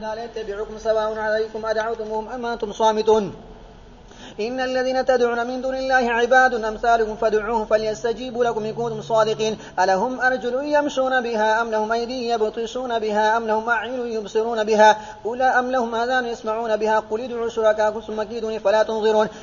لا يتبعكم سواء عليكم أدعوتمهم أم أنتم صامتون إن الذين تدعون من دون الله عباد أمثالكم فادعوهم فليستجيبوا لكم إن كنتم صادقين ألهم أرجل يمشون بها أم لهم أيدي يبطشون بها أم لهم أعين يبصرون بها أولى أم لهم آذان يسمعون بها قل ادعوا شركاءكم ثم كيدوني فلا تنظرون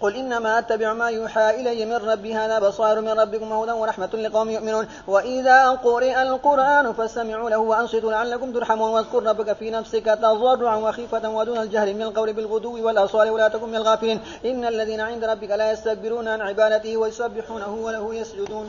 قل إنما أتبع ما يوحى إلي من ربي هذا بصائر من ربكم وهدى ورحمة لقوم يؤمنون وإذا قرئ القرآن فاستمعوا له وأنصتوا لعلكم ترحمون واذكر ربك في نفسك تضرعا وخيفة ودون الجهل من القول بالغدو والأصوال ولا تكن من الغافلين إن الذين عند ربك لا يستكبرون عن عبادته ويسبحونه وله يسجدون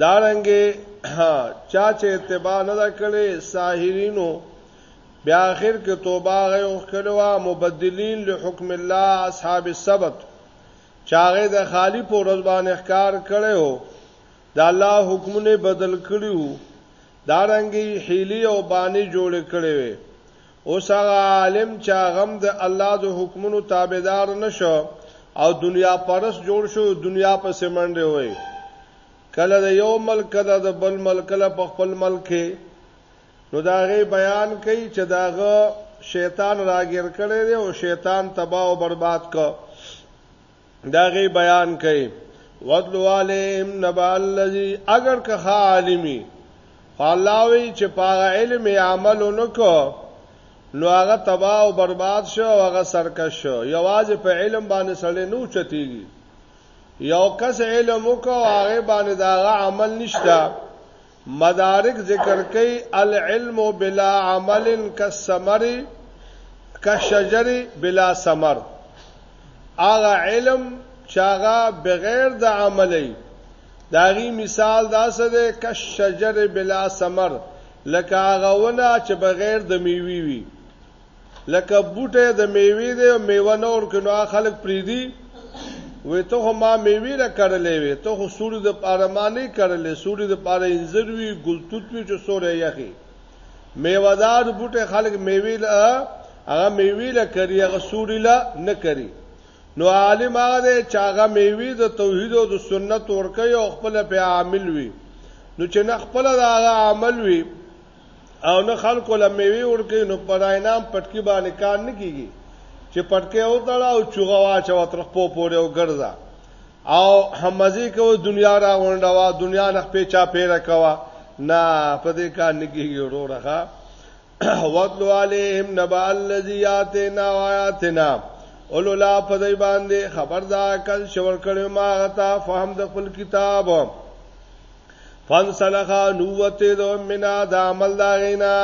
دارنګه چا چې اتباع نه دا کړي ساحرینو بیا اخر کې توبه غو کړوا مبدلین له حکم الله اصحاب السبت چاغه د خالی په ورځ باندې ښکار کړو د الله حکمونه بدل کړیو دارنګي حیلی او باندې جوړ کړي اوس هغه عالم چې هغه هم د الله د حکمونو تابعدار نه شو او دنیا پرست جوړ شو، دنیا پسې منډې وهي. کله د یو ملک، کله د بل ملک، کله په خپل ملک کې. نو د هغې بیان کوي چې د هغه شیطان راګیر کړی دی او شیطان تباه او برباد کړ. دا غي بیان کړي وَاتْلُ عَلَيْهِمْ نَبَأَ الَّذِي اگر که عالمي فلاوي چې پاغه علم عمل نکو نو هغه تباہ او برباد شو او هغه سرکش شو یوازې په علم باندې سړی نو چتیږي یو کس علم وکاو هغه باندې دا عمل نشتا مدارک ذکر کوي، العلم بلا عمل کالثمر کالشجر بلا ثمر، هغه علم چې هغه بغیر د عمل وي، د هغې مثال داسې دی، کالشجر بلا ثمر، لکه هغه ونه چې بغیر د مېوې وي. لکه بوټه د میوي دی او میوه نور کنو خلک پریدي وې ته خو ما میوي را کړلې وې ته خو سوري د پاره ما نه کړلې سوري د پاره انځر وی ګلتوت وی چې سورې یخي میوادار بوټه خلک میوي لا هغه میوي لا کوي هغه سوري لا نه کوي نو عالم هغه دی چې هغه میوي د توحید او د سنت ورکه او خپل په عامل وي نو چې نه خپل دا عمل وي او نه خلکو له میوي ورکې نو پر اینام پټکی باندې کار نه کیږي چې پټکی او تړه او چوغه واچو تر خپل پورې او ګرځا او همزي کو دنیا را غونډوا دنیا نه په چا پیره کوا نه په دې کار نه کیږي وروره وَاتْلُ عَلَيْهِمْ نَبَأَ الَّذِي آتَيْنَا آيَاتِنَا اولو لا په دې باندې خبردار کل شور کړو ما غتا فهم د خپل کتاب فانسلخ نوته دو منا د عمل دا غینا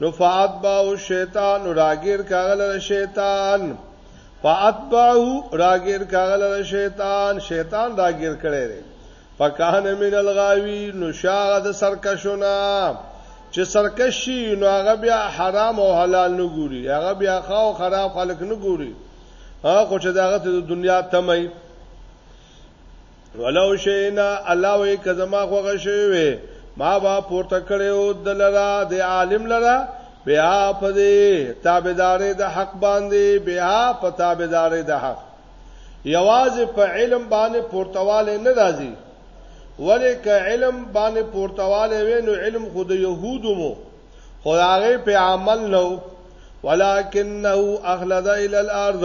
نو فاتبعه الشیطان راګیر کاغل شیطان فاتبعه راګیر کاغل شیطان شیطان راګیر کړي دی فکان من الغاوی نو شاغ د سرکشونه چې سرکشي نو هغه بیا حرام او حلال نه ګوري هغه بیا خاو خراب خلک نه ګوري هغه چې داغه د دنیا تمه ولو شینا الله وی کزما خوغه شوی وی ما با پورته کړو دلرا د عالم لرا بیا په دې تابعدارې د حق باندې بیا په تابعدارې د حق یوازې په علم باندې پورتواله نه راځي ولې که علم باندې پورتواله وي نو علم خود يهودو مو خدای په عمل نو ولکنه اخلد الى الارض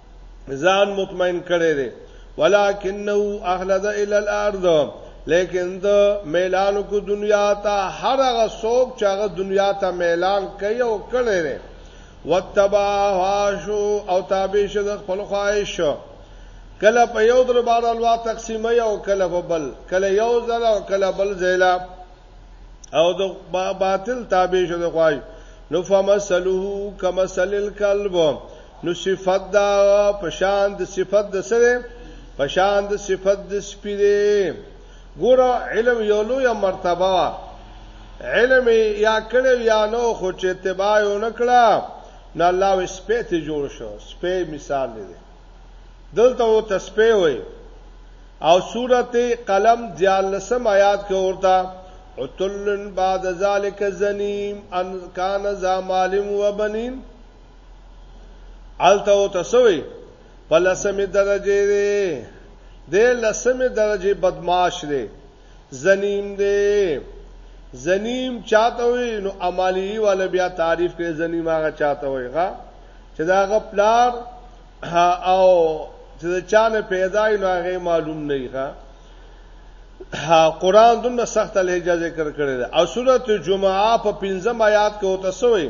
ځان مطمئن کړي دي ولکنه اخلد الى الارض لیکن د میلان کو دنیا ته هر هغه څوک چې هغه دنیا ته میلان کوي او کړي دي وتبا هاشو او تابع شه د خپل خواهش کله په یو در باندې الوا تقسیمه او کله په بل کله یو ځل او کله بل ځل او د باطل تابع شو د خوای نو فمسلوه کمسل الكلب نو صفت دا پشان د صفت د سره پشان د صفت د سپی دی ګوره علم یو لوی مرتبه وا علم یا کړو یا نو خو چې اتباع ونکړه نو الله وس په ته جوړ شو سپه مثال دی دلته و تسپه وي او سورته قلم دیالسم آیات کې ورته عتلن بعد ذالک زنیم ان کان ذا مالم وبنین الته او تسوي په لسمه درجه دی د لسمه درجه بدمعاش دی زنیم دی زنیم چاته وي نو امالی ول بیا تعریف کړي زنیم هغه چاته وي ښا چې دا غ پلار او چې دا چانه پیدا نه هغه معلوم نه ښا قران دومره سخت لهجه ذکر کړی او سورته جمعه په 15 آیات کې وته سوې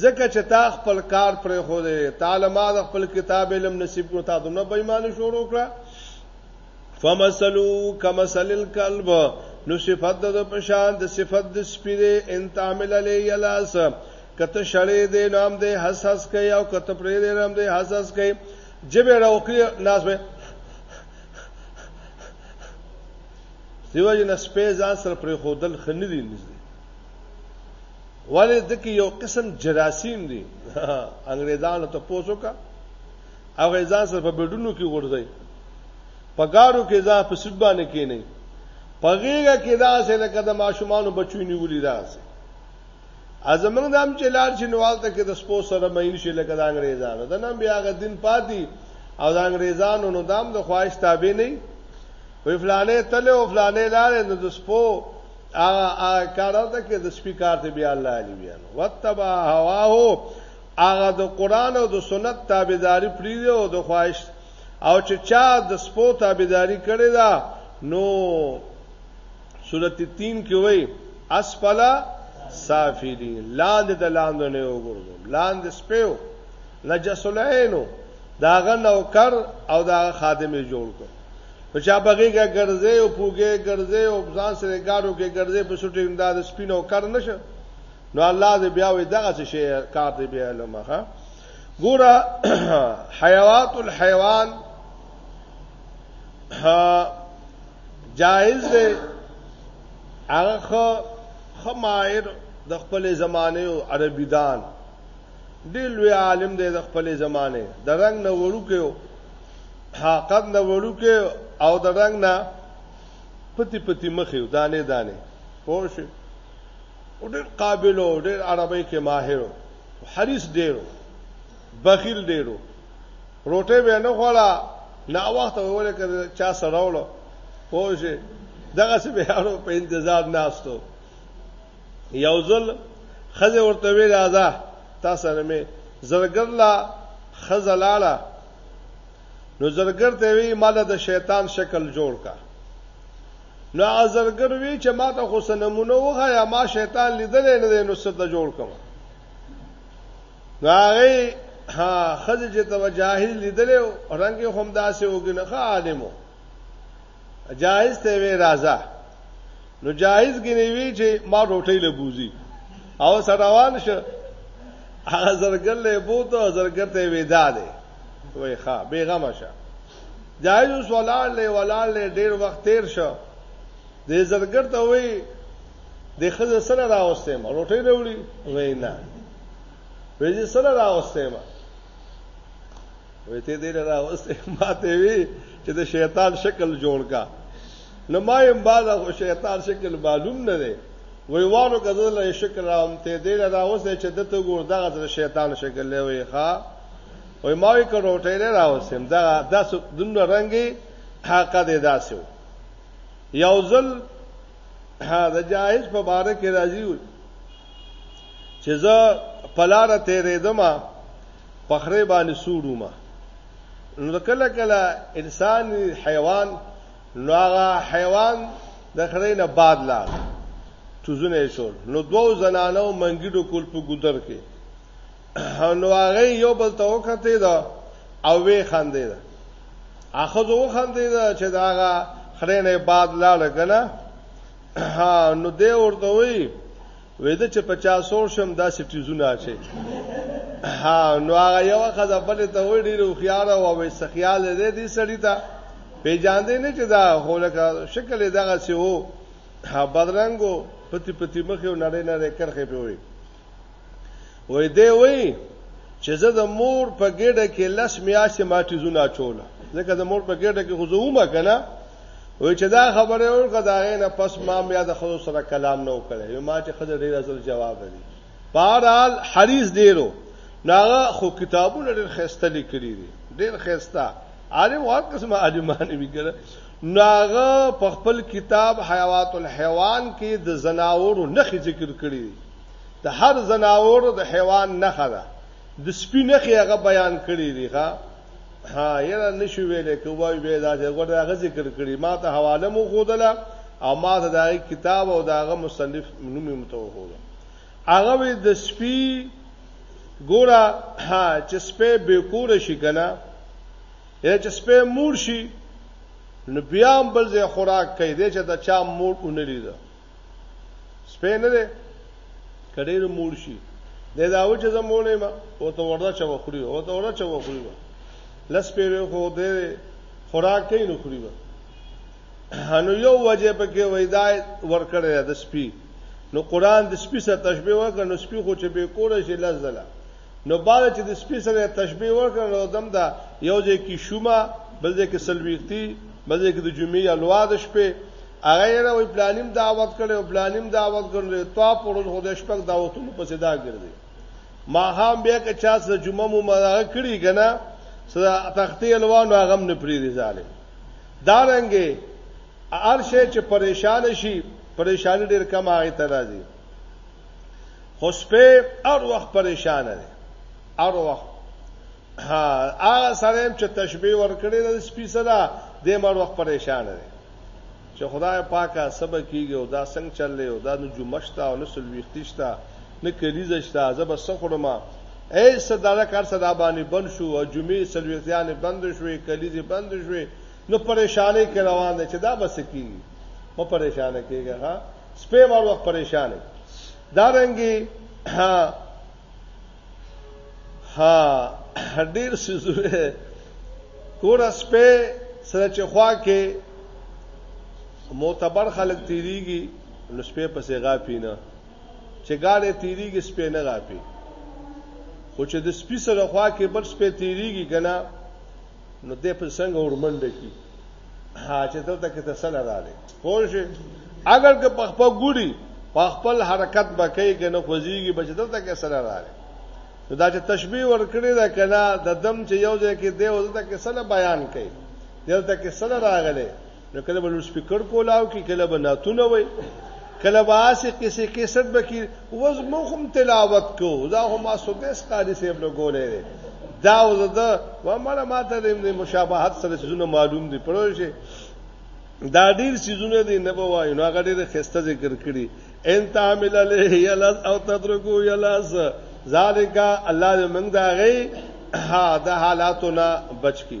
ځکه چې تا خپل کار پرې خو دی تعالی ما د خپل کتاب علم نصیب کو تا دومره بېمانه شروع کړه فمثلو کمثل الكلب نو صفت د پشان د صفت د سپیره ان تعمل علی یلاس کته شړې دې نام دې حساس کوي او کته پرې دې نام دې حساس کوي جبه راوکړي ناس به دیو جن سپې ځان سره پرې خودل خندې نږدې ولی دکی یو قسم جراثیم دی انګریزانو ته پوسو کا او ځان سره په بډونو کې ورځي په گاډو کې ځا په سود باندې کې نه پغیګه کې دا سه لکه د ماشومان بچو نیولې دا سه ازمنګ دام چې لار چې نوال ته کې د سپو سره مین شي لکه د انګریزانو دا نن بیا غ دین پاتې او د انګریزانو نو دام د خواهش تابع نه وی فلانه تله او فلانه لارې نو د سپو هغه هغه کار ته کې د سپی کار ته بیا الله علی بیان وتبع هواه هغه د قران او د سنت تابعداري پری دی او د خواهش او چې چا د سپو تابعداري کړې ده نو سورت 3 کې وای اسفلا سافلین لاندې د لاندې نه وګورم لاندې سپیو نجسلینو داغه نوکر او داغه خادمه جوړ کړ په چا بغیګه ګرځي او پوګه ګرځي او ځان سره ګاډو کې ګرځي په سټي امداد سپینو کار نشه نو الله دې بیا وې دغه څه شي کار دې بیا علم ها ګوره حیوات الحیوان ها جائز دی هغه خو خمائر د خپل زمانه او عربیدان ډېر لوی عالم دی د خپل زمانه د رنگ نه وړو کې حقد نه وړو کې او د رنگ نه پتی پتی مخې دانه دانه پوه شئ ډېر قابل او ډېر عربی کې ماهر حریص ډېرو بخیل ډېرو روټه به نه خوړه نه وخت وره کړ چا سره وړو پوه شئ دغه څه به هارو په انتظار ناستو یو ځل خزه ورته وی راځه تاسو نه می زرګر لا خزه لاړه نو زرګر ته وی مال د شیطان شکل جوړ کا نو ازرګر وی چې ما ته خو سنمونه وغه یا ما شیطان لیدل نه دی نو څه ته جوړ کوم نو هغه ها خزه چې توجاهل لیدل رنگ هم داسې وګنه عالمو جایز ته وی راځه نو جایز غنی وی چې ما روټي له بوزي او سروان شه هغه زرګر له بوته زرګر ته ودا ده وای ښا بیغمه شه جایز وسولال له ولال له ډیر وخت تیر شو د زرګر ته وی د خزه سره راوستم روټي وروړي وای نه وې سره راوستم وې ته دې را اوسه ماته وی چې د شیطان شکل جوړ کا نو ما یې بالا خو شیطان شکل معلوم نه دی وی وانو غزل له شکل راوم ته دې را اوسه چې دته ګور دغه د شیطان شکل لوي ښا وی ما یې کړو ټې را اوسم دا داس دومره رنگي حق دې داسو یو ځل د جاهز په باره کې راځي چې زه پلار تیرېدم په خره باندې سوروم نو کله کله انسان حیوان نو هغه حیوان د خره نه باد لا چوزونه شول نو دوو زنانو منګیډو کول په ګودر کې نو هغه یو بل ته وکته دا او وی خندې دا اخذ و خندې دا چې داغه خره نه باد لاړ کنه ها نو دی ورته وی وې د چې 50 سور شم دا سټیزونه اچي ها نو هغه یو خزه بل ته وې ډیر خيار او وې سخیال دې دې سړی ته پیجاندې نه چې دا هولکه شکل دغه سی وو ها بدرنګو پتی پتی مخ یو نړۍ نړۍ کرخه پیوي وای دی وای چې زه د مور په ګډه کې لس میاشتې ماتیزونه چوله ځکه د مور په ګډه کې خو زه ومه کنه وای چې دا خبره ورکه دا نه پس ما بیا د خلکو سره کلام نه وکړ یو ما چې خزه ډیر ازل جواب دی بهرحال حریص دیرو ناغه خو کتابونه ډیر خسته لیکلي دي ډیر خسته عالم هر قسمه عالمانه وی کړه نو هغه په خپل کتاب حیوات الحیوان کې د زناورو نخې ذکر کړې دي د هر زناور د حیوان نخه ده د سپی نخې هغه بیان کړې دي ښا ها یره نشو ویلې کوی به دا چې ګوره هغه ذکر کړی ما ته حواله مو خودله او ما ته دا کتاب او داغه مصنف نوم یې متوخو هغه وی د سپی ګوره ها چې سپه به کور شي کنه اې چې سپې مور شي نو بیا هم بل ځای خوراک کوي دی چې د چا مور اونې لیده سپې نه دی کډې د مور شي دی دا و چې زمونه ما او ته وردا چا وخوري او ته وردا چا وخوري لس پیره خو دی خوراک کوي نو خوري هنو یو وجه پکې وېدای ورکړی د سپی نو قران د سپی سره تشبیه وکړ نو سپی خو چې به کول شي لزله نو باندې چې د سپي سره تشبيه ورکړل او دم دا یو ځای کې شومه بل ځای کې سلويختی بل ځای کې د جمعې الوا د شپې هغه یې وی پلانیم دعوت کړي او پلانیم دعوت کړي تو پر خو د شپږ دعوتونو په صدا ګرځي ما هم بیا که چا سره جمعه مو مراغه کړی کنه سره تختی الوان هغه نه پری دي ظالم دارنګي ارشه چې پریشان شي پریشان ډیر کم هغه ترازی خو سپه هر وخت پریشان دی هر وخت هغه سره چې تشبیه ورکړي د سپی سره د مر وخت پریشان دی چې خدای پاکه سبا کیږي او دا څنګه چلې او دا نو جمعشتا او نسل ویختشتا نه کلیزه شتا زب سخرما اے صدره کار صدا باندې بند شو او جمعې سلویتیان بند شوې کلیزه بند شوې نو پریشانې کې روان دي چې دا بس کیږي مو پریشانه کیږي ها سپه ور وخت پریشان دا رنګي ها ها ډیر سيزونه کور سپه سره چې خوا کې معتبر خلک تیریږي نو سپه پسې غاپی نه چې ګاله تیریږي سپه نه غاپی خو چې د سپي سره خوا کې بل سپه تیریږي کنه نو دې په څنګه ورمنډه کی ها چې دلته کې ته سره رااله پوه شي اگر که په خپل ګوري په خپل حرکت بکې کنه خوځيږي بچ دلته کې سره رااله نو دا چې تشبيه ورکړي دا کنه د دم چې یو ځای کې دی او دلته کې سره بیان کړي دلته کې سره راغله نو کله به سپیکر کولاو کې کله به ناتونه وای کله به اسې کیسه کیسټ بکی وز مو هم تلاوت کو دا هم سودیس قاری صاحب له ګولې دی دا وزدا و مړه ماته د مشابهت سره سيزونه معلوم دي پروي شي دا ډیر سيزونه دي نه به وایو نو غډې د خسته ذکر کړي ان تعمل له یلز او تترکو یلز ذالک الله دې موږ دا غي ها د حالاتو نه بچ کی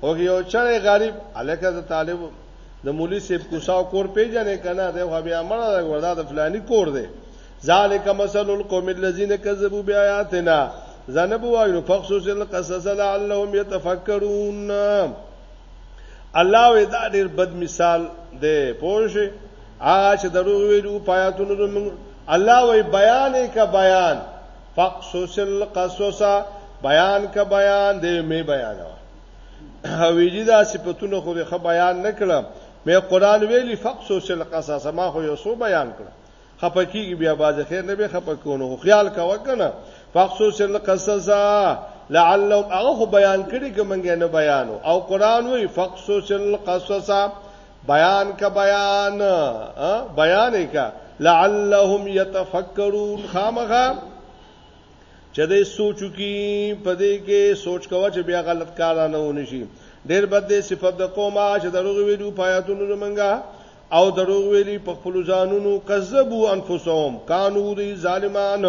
خو یو چړې غریب الکه د طالب د مولوی سیب کوساو کور پیژنې کنه د خو بیا مړه د وردا د فلانی کور دی ذالک مثل القوم الذين كذبوا بآياتنا زنبو وایو فخصوص القصص لعلهم يتفكرون الله ودا ډیر بد مثال دی پوه شئ هغه چې دروغ ویلو پایاتونو زموږ الله وی بیان کا بیان فقصص القصص بیان کا بیان دې می بیانو ویلی دا صفاتونه خو به بیان نکړم مې قران ویلی فقصص القصص ما خو یو سو بیان کړم خپکیږي بیا باز خیر نه به خپکونو خیال کا وکنه فقصص القصص لعلهم هغه بیان کړي کومنګ نه بیانو او قران وی فقصص القصص بیان کا بیان بیان کا لعلهم يتفکرون خامخا چې دې سوچو کې پدې کې سوچ کوا چې بیا غلط کار نه ونی شي ډېر بد دې صفات د قومه چې دروغ ویلو پایاتونو زمونږه او دروغ ویلي په خپل ځانونو کذبو انفسهم کانو دې ظالمان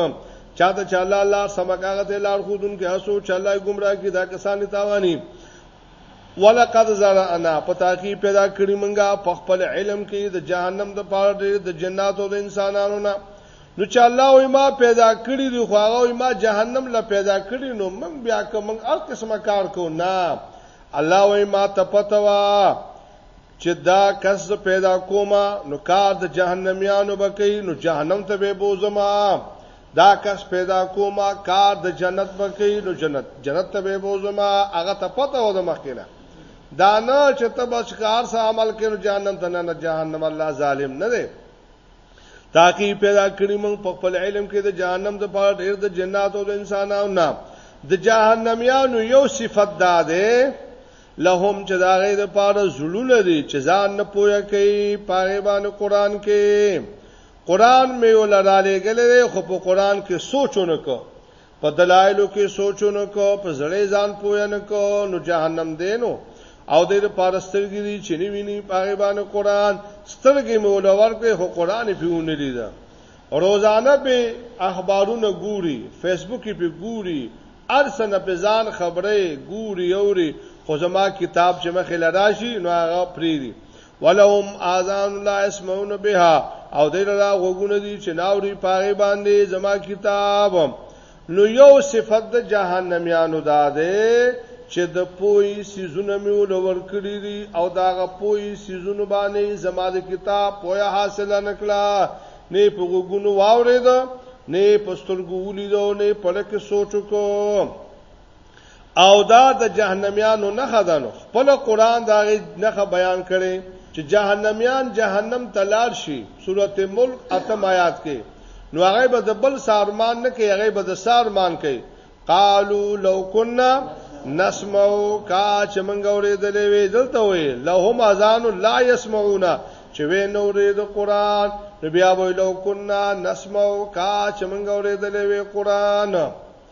چا ته چې الله الله سمکاغه ته لار خودون کې اسو چې الله گمراه کی دا کسان تاوانی ولقد زرعنا په تاکي پیدا کړی مونږه په خپل علم کې د جهنم د پاره ډېر د جناتو د انسانانو نه نو چې الله او ما پیدا کړی دی خو هغه ما جهنم لا پیدا کړی نو مونږ بیا کوم هر قسمه کار کو نه الله او ما ته پته وا چې دا کس پیدا کوما نو کار د جهنميانو بکې نو جهنم ته به بوزما دا کس پیدا کوما کار د جنت بکی نو جنت جنت ته به بوزما هغه ته پته و د مخکینه دا نه چې ته بس کار سره عمل کړو جهنم ته نه جهنم الله ظالم نه دی تاکي پیدا کړی موږ په خپل علم کې د جهنم د پاره ډېر د جنات او د انسانانو نه د جهنميانو یو صفت دا ده لهم چې دا غي د پاره زړونه دي چې ځان نه پوهه کوي پاره باندې قران کې قران مې یو لراله غلې خو په قران کې سوچونه کو په دلایلو کې سوچونه کو په زړې ځان پوهه نه کو نو جهنم دینو او د لپاره سترګې دي چې نه ویني پاغه باندې قران سترګې مې ولور کې خو قران پیونه لیدا روزانه به اخبارونه ګوري فیسبوک په ګوري ارسنه په ځان خبره ګوري اوري خو زما کتاب چې مخې لراشي نو هغه پریری ولهم اذان لا اسمعون بها او دې لا غوګونه دي چې ناوري پاره باندې زما کتاب نو یو صفت د جهنميانو دا ده چې د پوي سيزونه مې ولور کړی دي او دا غ پوي سيزونه باندې زما د کتاب پویا حاصله نکړه نه په غوګونو واورید نه په سترګو ولیدو نه په لکه سوچو کو او دا د جهنميانو نه خدانو خپل قران دا غي نه بیان کړي چې جهنميان جهنم تلار شي سورته ملک اتم آیات کې نو هغه به د بل سارمان نه کوي هغه به د سارمان کوي قالو لو كنا نسمعو کا چې مونږ اورېدلې وې دلته وې لهم اذان لا يسمعون چې وې نو اورې د قران نو بیا وې لو كنا نسمعو کا چې مونږ اورېدلې وې قران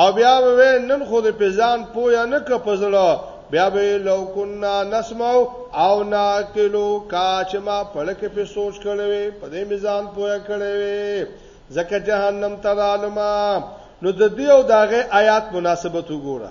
او بیا به نن خو د پېزان پویا نه کپزړه بیا به لو کنا نسمو او نا کلو کا چې ما پړک په سوچ کړي وي په دې میزان پویا کړي وي زکه جهنم ترالما نو د دې او داغه آیات مناسبت وګوره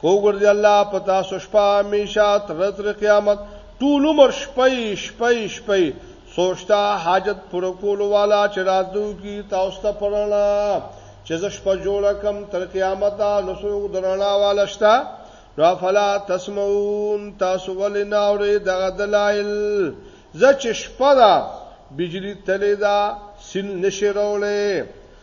خو ګرځي الله په تاسو شپه همیشه تر تر قیامت ټول عمر شپې شپې شپې سوچتا حاجت پر کول والا چې راتلو کی تاسو ته پرانا چې زش په جوړ کم تر قیامت نو سو درنا والا شتا نو فلا تسمعون تاسو ول نه اوري دغه دلایل زچ شپه دا بجلی تلی دا سین نشرولې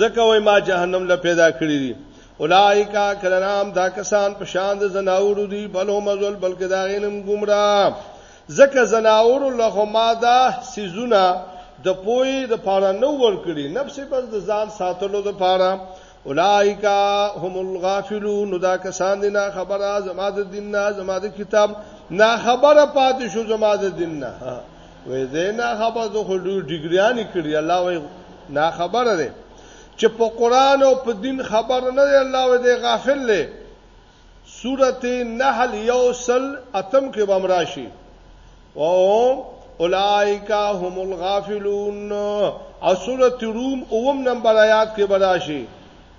ځکه وای ما جهنم له پیدا کړی دي اولایکا کلنام دا کسان په شان د زناور دي بل هم ازل بلکې دا غینم گمراه ځکه زناور له ما دا سيزونه د پوی د پاره نو ور کړی نفس بس د ځان ساتلو د پاره اولایکا هم الغافلون دا کسان دي نه خبره زما د دین نه زما د کتاب نه خبره پاتې شو زما د دین نه وې زه نه خبر زه خو ډیګریانی کړی الله وې نه خبره ده چې په قران او په دین خبر نه دی الله وې دې غافل لې سورته نحل یوسل اتم کې بمراشي او اولائک هم الغافلون او سورته روم اوم نمبر آیات کې براشي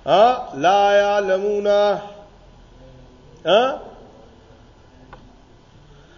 ها لا یعلمون ها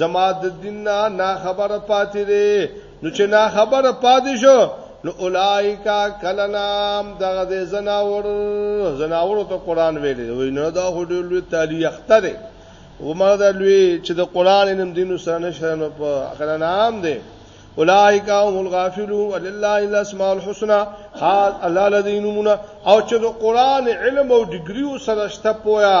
زما د دین نه نا خبر پاتې دي نو چې نا خبر پاتې شو نو اولایکا کلنام دغه د زناور زناور ته قران ویل وی نه دا هډو لوی تعالی اخته دي ومه دا لوی چې د قران نم دینو سره نشه نو په کلنام دي اولایکا هم الغافلون ولله الاسماء الحسنى خاص الله الذين منا او چې د قران علم او ډیګریو سره شته پویا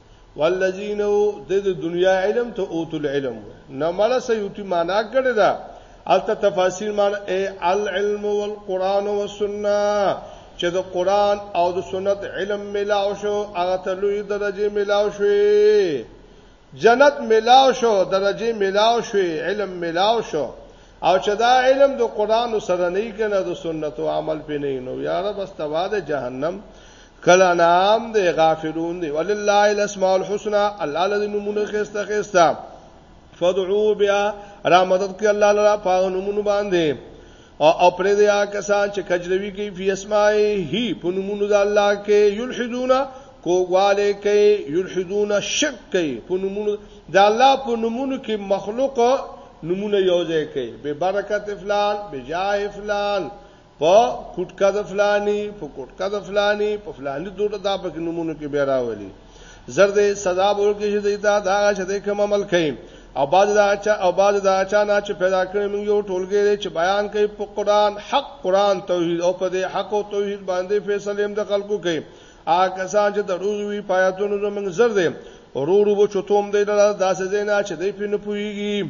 والذین د دنیا علم ته اوت العلم نه مله سیوتی معنا کړی دا الته تفاسیر معنا ای العلم والقران والسنه چې د قران او د سنت علم ملاو شو هغه ته لوی درجه ملاو شوې جنت ملاو شو درجه ملاو شوې علم ملاو شو او چې دا علم د قران سره نه کنه د سنت او عمل پې نه نو یاره بس تواده جهنم کله نام دی غافلون دی ولله الاسماء الحسنى الله لذي نمونه خسته خسته فدعو بیا را مدد کوي الله لرا پاغه نمونه باندې او اپرې دیا کسان چې کجروي کوي فی اسماعی هی په نمونه د الله کې یلحدونا کوواله کوي یلحدونا شک کوي په نمونه د الله په نمونه کې مخلوق نمونه یوځای کوي به برکت فلان به جاه فلان په کوټکا د فلانی په کوټکا د فلانی په فلانی دوټه دا په نمونه کې بیا راولي زر دې سزا ورکړي چې دیتا دا چې دې کوم عمل کوي او باز دا چا او باز دا چا نه چې پیدا کړی موږ یو ټولګی دی چې بیان کوي په قران حق قران توحید او په دې حق او توحید باندې فیصله هم د خلکو کوي آ کسان چې د روز وی پایتونو زمنګ زر دې ورورو بو چتوم دی دا داسې نه چې دې پینې پويږي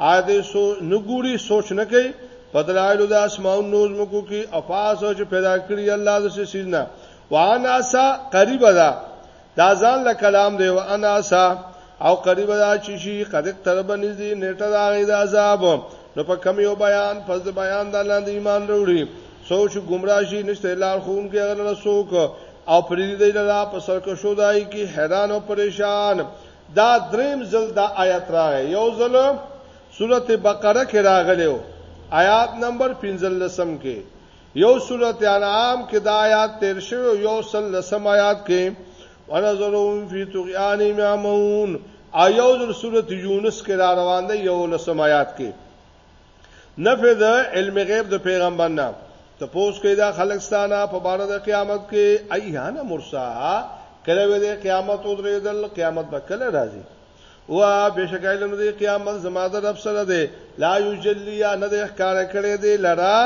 اده سو نګوري سوچ نه کوي په دلایلو د اسماو نوز مکو کې افاس او چې پیدا کړی الله د څه سیزنا وانا سا قریب ده دا ځان له کلام دی وانا سا او قریب ده چې شي قد ترب نږدې نیټه دا غي د عذاب نو په کم یو بیان فز بیان د لاندې ایمان وروړي سوچ گمراه شي نشته لار خون کې غل رسوک او پرې دی لرا په سرکشو دای کې حیران او پریشان دا دریم ځل دا آیت راغی یو ځل سورته بقره کې راغلی او آیات نمبر 15 کې یو سورته انعام کې دا آیات تیر شوی یو سل لسم آیات کې ونظرون فی طغیان معمون ایو ذل سورته یونس کې را روان دی یو لسم آیات کې نفذ علم غیب د پیغمبر نه ته پوس کې دا خلکستانه په بار د قیامت کې ایهانه مرساها کله وې د قیامت او درېدل قیامت به کله راځي وا بشکایل نو د قیامت زما د رب سره دی لا یجلیا نه د ښکار کړي دی لرا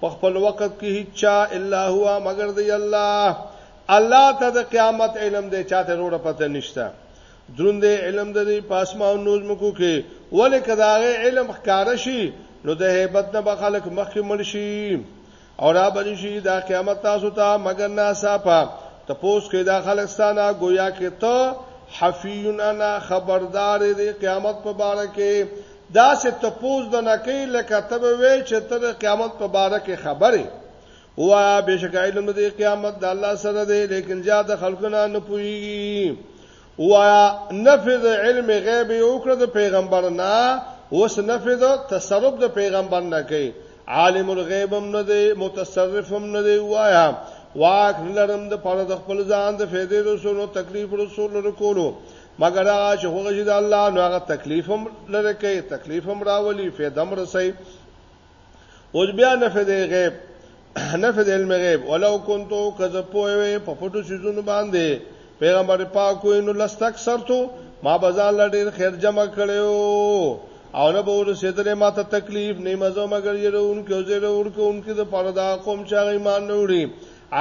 په خپل وخت کې هیڅ الا هو مگر دی الله الله ته د قیامت علم دی چاته روړه پته نشته دروند دی علم د دې پاسماو نوز مکو کې ولې کداغه علم ښکار شي نو د hebat نه به خلک مخکې مړ شي او را بری شي دا قیامت تاسو ته مگر نه صافه ته پوس کې دا خلک ستانه گویا کې ته حفیون انا خبردار دی قیامت په باره کې دا سه ته پوس د نکې لکه ته وې چې ته د قیامت په باره کې خبره وا بشکای لمر دی قیامت د الله سره دی لیکن زیاده خلقنا نه پوي وایا نفذ علم غیب یو کړ د پیغمبر نه اوس نفذ تصرف د پیغمبر نه کوي عالم الغیب هم نه دی متصرف هم نه دی وایا واک لرم د پاره د خپل ځان د فیدې رسولو تکلیف رسول رکولو مګر هغه چې هغه چې د الله نو هغه تکلیف هم لره کوي تکلیف هم راولي فیدم رسي اوس بیا نفي دی غیب نفي دی علم غیب ولو كنتو کذ پوي په پټو شیزونو باندې پیغمبر پاک وي نو لستک سرتو ما بزان لډیر خیر جمع کړو او نه به ورسېدلې ما ته تکلیف نه مزه مګر یې رون کې زیره ور کې ان کې د پردا قوم چې ایمان نه وړي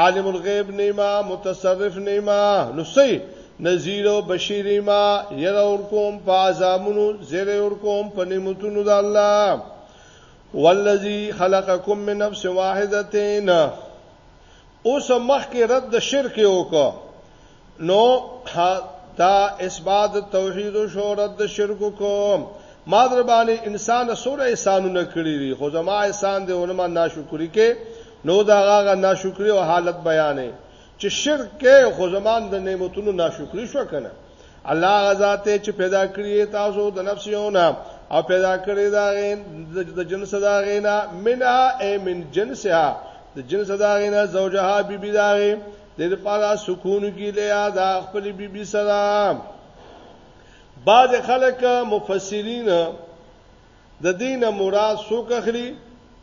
عالم الغیب نیما متصرف نیما نو سي نذیر او بشیر ما یره ور کوم په عذابونو زیره ور کوم په نعمتونو د الله والذي خلقكم من نفس واحدتين اوس مخکې رد د شرک وکړو نو دا اثبات توحید او شهرت د شرک کو ما در باندې انسان سره احسانونه کړی دي خو زما احسان دی ونه ما ناشکری کې نو دا هغه ناشکری او حالت بیانې چې شرک کې خو زمان د نعمتونو ناشکری شو کنه الله غزا ته چې پیدا کړی تاسو د نفس یو نه او پیدا کړی دا غین د جنس دا غینا منها ای من جنسها د جنس دا غینا زوجها بی بی دا غی د دې پاره سکون کې لیا دا خپل بی بی سره بعض خلک مفسرین د دینه مراد سو کخلی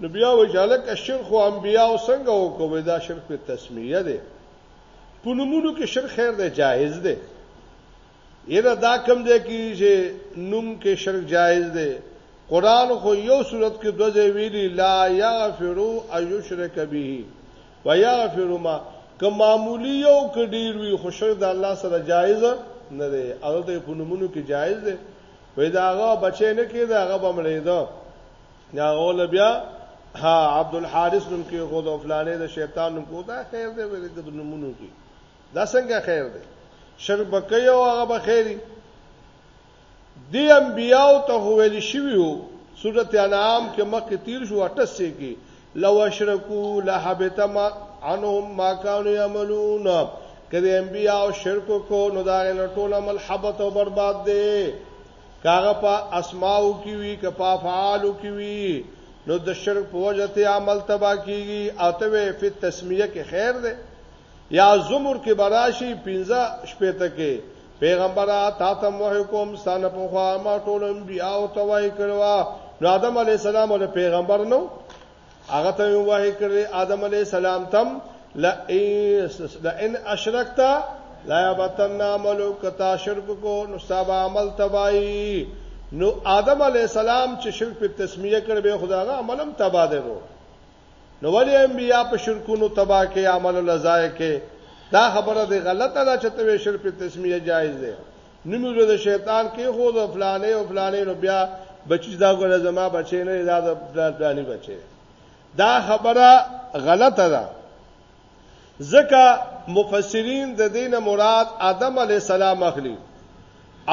نو بیا وایي چې هلکه شرک خو انبیاو څنګه وکړو؟ وایي دا شرک په تسمیه دی، په نومونو کې شرک خیر دی جایز دی، یره دا کم دی کې چې نوم کې شرک جایز دی، قرآن خو یو صورت کې دوه ځای ویلي لا یغفرو ایشرک به و یغفرو ما که معمولی یو که ډیر وي خو شرک د الله سره جایز نه دی هغه ته په نومونو کې جایز دی وای دا هغه بچی نه کېده هغه به مړېده دا غول بیا ها عبد الحارث نوم کې خود او فلانه د شیطان نوم کو دا خیر دی ویل کې د نمونو کې دا څنګه خیر دی شر بکې او هغه بخیری دی انبیاو ته ویل شوی وو سورته انعام کې مکه تیر شو 88 کې لو اشرکو لحبت ما عنهم ما كانوا يعملون کله انبیاو شرک کو نو دا ټول عمل حبت او برباد دی کاغه په اسماو کې وی که په افعالو کې وی نو د شرک په وجه ته عمل تبا کیږي او ته وی په تسمیه کې خیر ده یا زمر کې براشي 15 شپه ته کې پیغمبره تا ته مو حکم ستانه په خوا ما ټول انبیا او توای کړوا نو آدم علی السلام ول پیغمبر نو هغه ته وه کړی آدم علی السلام تم لا ان اشرکتا لا یبتن عملو کتا شرک کو نو صاحب عمل تبای نو آدم علی السلام چې شرک په تسمیه کړ به خداغه عملم تبا دی وو نو ولی انبیا په شرکونو تبا کې عمل لزای کې دا خبره دی غلطه ده چې ته شرک په تسمیه جایز ده نوم یې د شیطان کې خو د فلانې او فلانې نو بیا بچی دا ګره زما بچی نه دا د فلانی بچی دا خبره غلطه ده ځکه مفسرین د دین مراد آدم علی السلام اخلي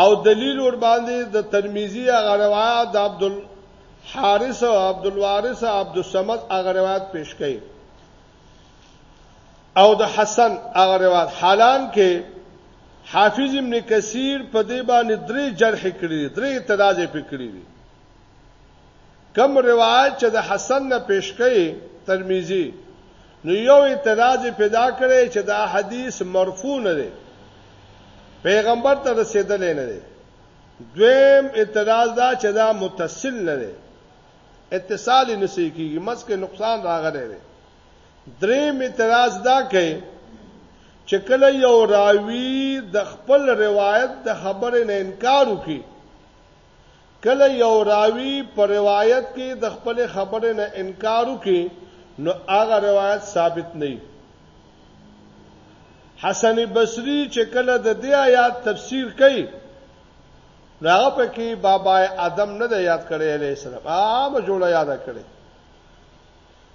او دلیل ور باندې د ترمذی هغه روایت د عبد الحارث او عبد الوارث او عبد الصمد هغه روایت پیش کړي او د حسن هغه روایت حالان کې حافظ ابن کثیر په دې باندې درې جرح کړی درې اعتراض یې پکړی دي کم روایت چې د حسن نه پیش کړي ترمذی نو یو اعتراض پیدا کړي چې دا حدیث مرفوع نه دی پیغمبر ته رسیدلې نه دی دویم اعتراض دا چې دا متصل نه دی اتصال نه سې کیږي مسکه نقصان راغلی دی درې اعتراض دا کوي چې کله یو راوی د خپل روایت د خبرې نه انکار وکړي کله یو راوی په روایت کې د خپل خبرې نه انکار وکړي نو هغه روایت ثابت نه وي حسن بصری چې کله د دې آیات تفسیر کوي نو هغه پکې بابا ادم نه دی یاد کړی علی السلام عام جوړه یاد کړی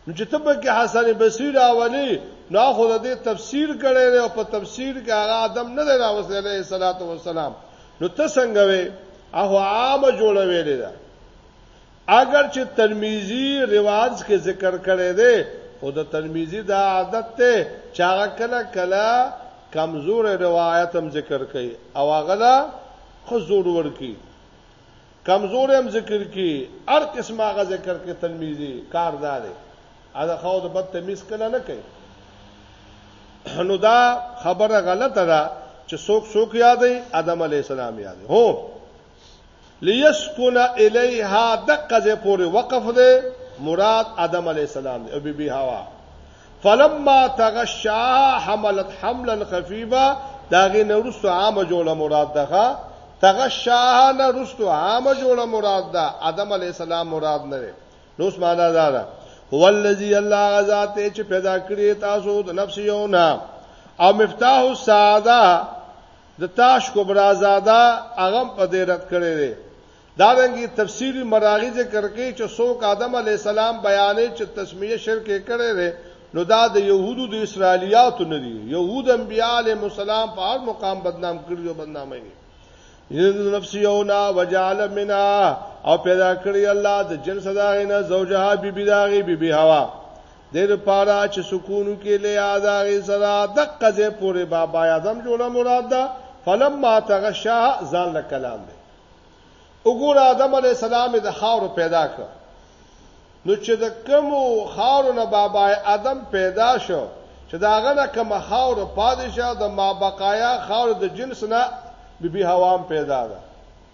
نو چې تب کې حسن بصری راولي نو خو د دې تفسیر کړی او په تفسیر کې هغه ادم نه دی راوستل علی السلام نو ته څنګه وې هغه عام جوړه ویلې ده اګر چې ترمذي رواج کې ذکر کړی دی خو د ترمذي دا عادت ته چا کله کله کمزور روایت هم ذکر کوي او هغه خزور ورکی کمزور هم ذکر کی هر قسمه هغه ذکر کې ترمذي کاردار دی ادا خو د بد تمیز کله نه کوي نو دا خبره غلطه ده چې څوک څوک یادې ادم علی السلام یادې هو لیسکن الیها دقه ځای پورې وقف دی مراد آدم علیه السلام دی او بی بی حوا فلما تغشاها حملت حملا خفیفا داغه نورستو عامه جوړه مراد ده تغشاها نورستو عامه جوړه مراد ده آدم علیه السلام مراد نه دی نو اس معنا دا ده هو الذی الله ذات چې پیدا کړی تاسو د نفس یو نه او مفتاح السعاده د تاش کبرازاده هغه هم په دې رد کړی دی. دا رنګه تفسیري مراغي ذکر کوي چې څوک آدم علیه السلام بیانوي چې تسمیه شرک یې کړی دی، نو دا د یهودو د اسرایلیاتو نه دي. یهود انبیا علیهم السلام په هر مقام بدنام کړي دي او بدناموي دي. یذ نفس یونا وجعل منها او پیدا کړی الله د جنس داغه نه زوجها بیبی داغه بیبی هوا دې لپاره چې سکون کې له آزاغې سره د قضې پورې بابا اعظم جوړه مراد ده فلم ما تغشا ځان له کلام دی وګور آدم علی السلام د خاور پیدا کړ نو چې د کوم خاور نه بابا آدم پیدا شو چې دا غنه کوم خاور پادشاه د ما بقایا خاور د جنس نه بیبي حوام پیدا ده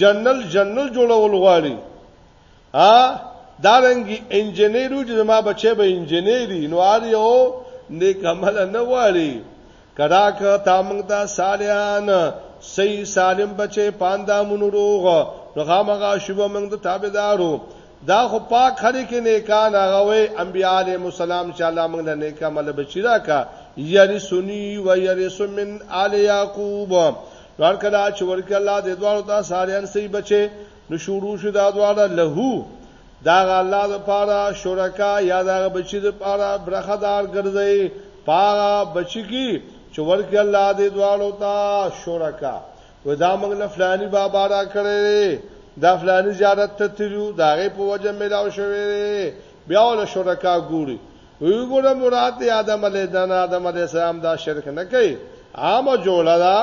جنرال جنرال جوړول غواړي ا دا رنګي انجنیرو چې ما بچي به انجنیری نو ار یو نیک عمل نه غواړي کدا که تا موږ ته صالحان صحیح سالم بچي پاندامون روغ نو هغه شوب موږ ته تابعدارو دا خو پاک خلې کې نیکان هغه وي انبياله مسالم چې الله موږ له نیکه مل بچی راکا یری سنی و یری سمن آل یعقوب نور کله چې ورکه الله د دوالو ته ساریان سي بچي نو شروع شو دا دواړه له دا الله د پاره شرکا یا دا بچی د پاره برخدار ګرځي پاغه بچی کی چې ورکه الله د دوالو ته شرکا و دا موږ له فلانی بابا را کړی دا فلانی زیارت ته تلو دا غي په وجه ملاو شوی بیا ول شرکا ګوري وی ګوره مراد دی آدم علی دنا آدم علی السلام دا شرک نه کوي عامه جوړه دا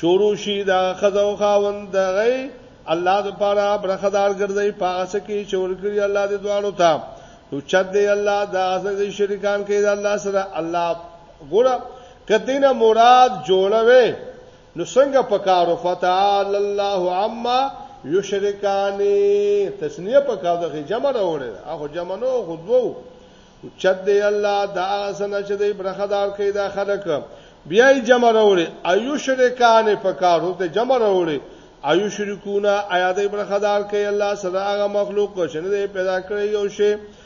شروع شي دا خزو خاوند دغی الله د پاره برخدار ګرځي پاس کې چور کړی الله دې دواړو ته او چد دی الله دا اسد شریکان کې دا الله سره الله ګوره کدینه مراد جوړوي نو څنګه پکارو فتعال الله عما یشرکان تسنیه پکاو دغه جمع راوړل اخو جمع نو خودو چد دی الله دا سنا چې دی برخدار کې دا خلک بیا یې جمع راوړل ایو شرکان پکارو ته جمع راوړل ایو شرکونه آیا دی برخدار کې الله صدا هغه مخلوق کو شنه دی پیدا کړی یو شی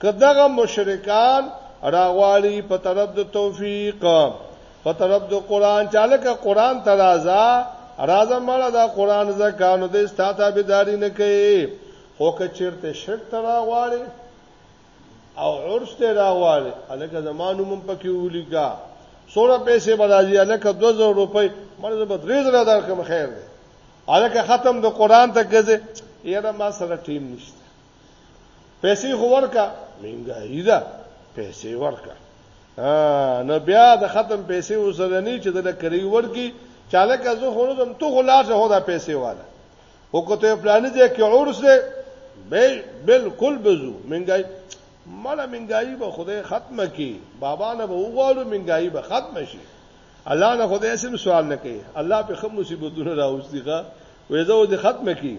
که دغه مشرکان راغواړي په طرف د توفیق په طرف د قران چالکه قران ته راځه راځه مړه دا قران زکانو دې ستاته بيداری نه کوي خو که چیرته شرک ته راغواړي او عرس ته راغواړي الکه زمانو مم پکې ولیکا سوره پیسې برازي الکه 2000 روپۍ مرزه به درې زره درکم خیر دی الکه ختم د قران ته کزه یره ما سره ټیم نشته پیسې خو ورکا منګاهی ده پیسې ورکا نو بیا د ختم پیسې وسره نه چې د لکري ورکی چاله که زه خو نو ته خلاص هو دا پیسې واله او کته پلان دې کې عرس دې به بالکل بزو منګای مړه منګای به خدای ختمه کی بابا نه به وغواړو منګای به ختمه شي الله نه خدای سم سوال نه کوي الله په خمو مصیبتونو راوستي ښا وې زه دې ختمه کی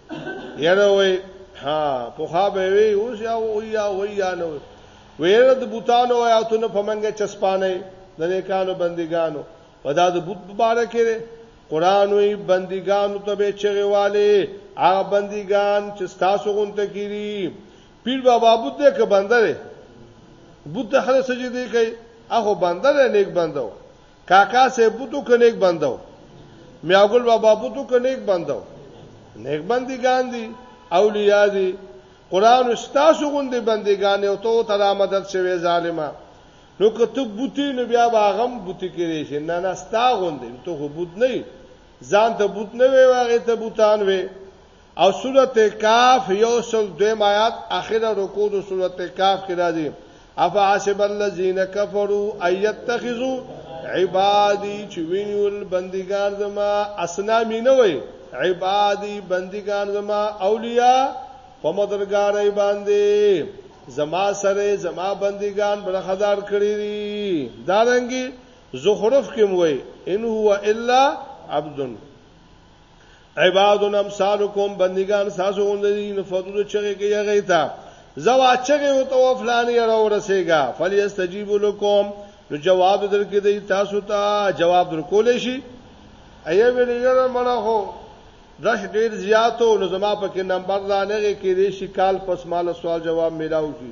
یره وای ها په خوا به وی اوس یا او یا و یا نو ویره د بوتانو آیاتونو په منګه چسپانه د نیکانو بندګانو ودا د بوت مبارک لري قران وی بندګانو ته به چغه والے هغه بندګان چې تاسو غونته کیری پیر بابا بوت دې ک بندره بوت د خره سجدي کوي هغه بندره نیک بندو کاکا سه بوتو کنيک بندو میاګل بابا بوتو کنيک بندو نیک بندګان دي اولیاء دي قران استاسو غوندې بندګان او ته تعالی مدد شوی ظالما نو که ته بوتي نو بیا باغم بوتي کړي شي نه نه ستا غوندې ته خو بوت نه ځان ته بوت نه وي واغې ته بوتان وي او سورته کاف یو سل دویم آیات اخره رکو د سورته کاف کې راځي افا حسب الذين كفروا ايتخذوا عبادي چې وینول بندګان زما اسنامي نه وي عبادي بندګان زما اولیاء په مدرګارې باندې زما سره زما بندګان برخدار کړی دي دارنګي زخرف کې وای ان هو الا عبدن عبادون امثالکم بندگان ساسو غوندي نه فضل چغه کې یغی تا زوا چغه او تو فلانی را ورسېګا فلیستجیب لکم نو جواب درکې دی تاسو ته جواب درکول شي ایا ویل یره مړه هو رش ډیر زیاتو نو زما پکې نمبر را لګي کې دې شي کال پس مال سوال جواب میلاو کی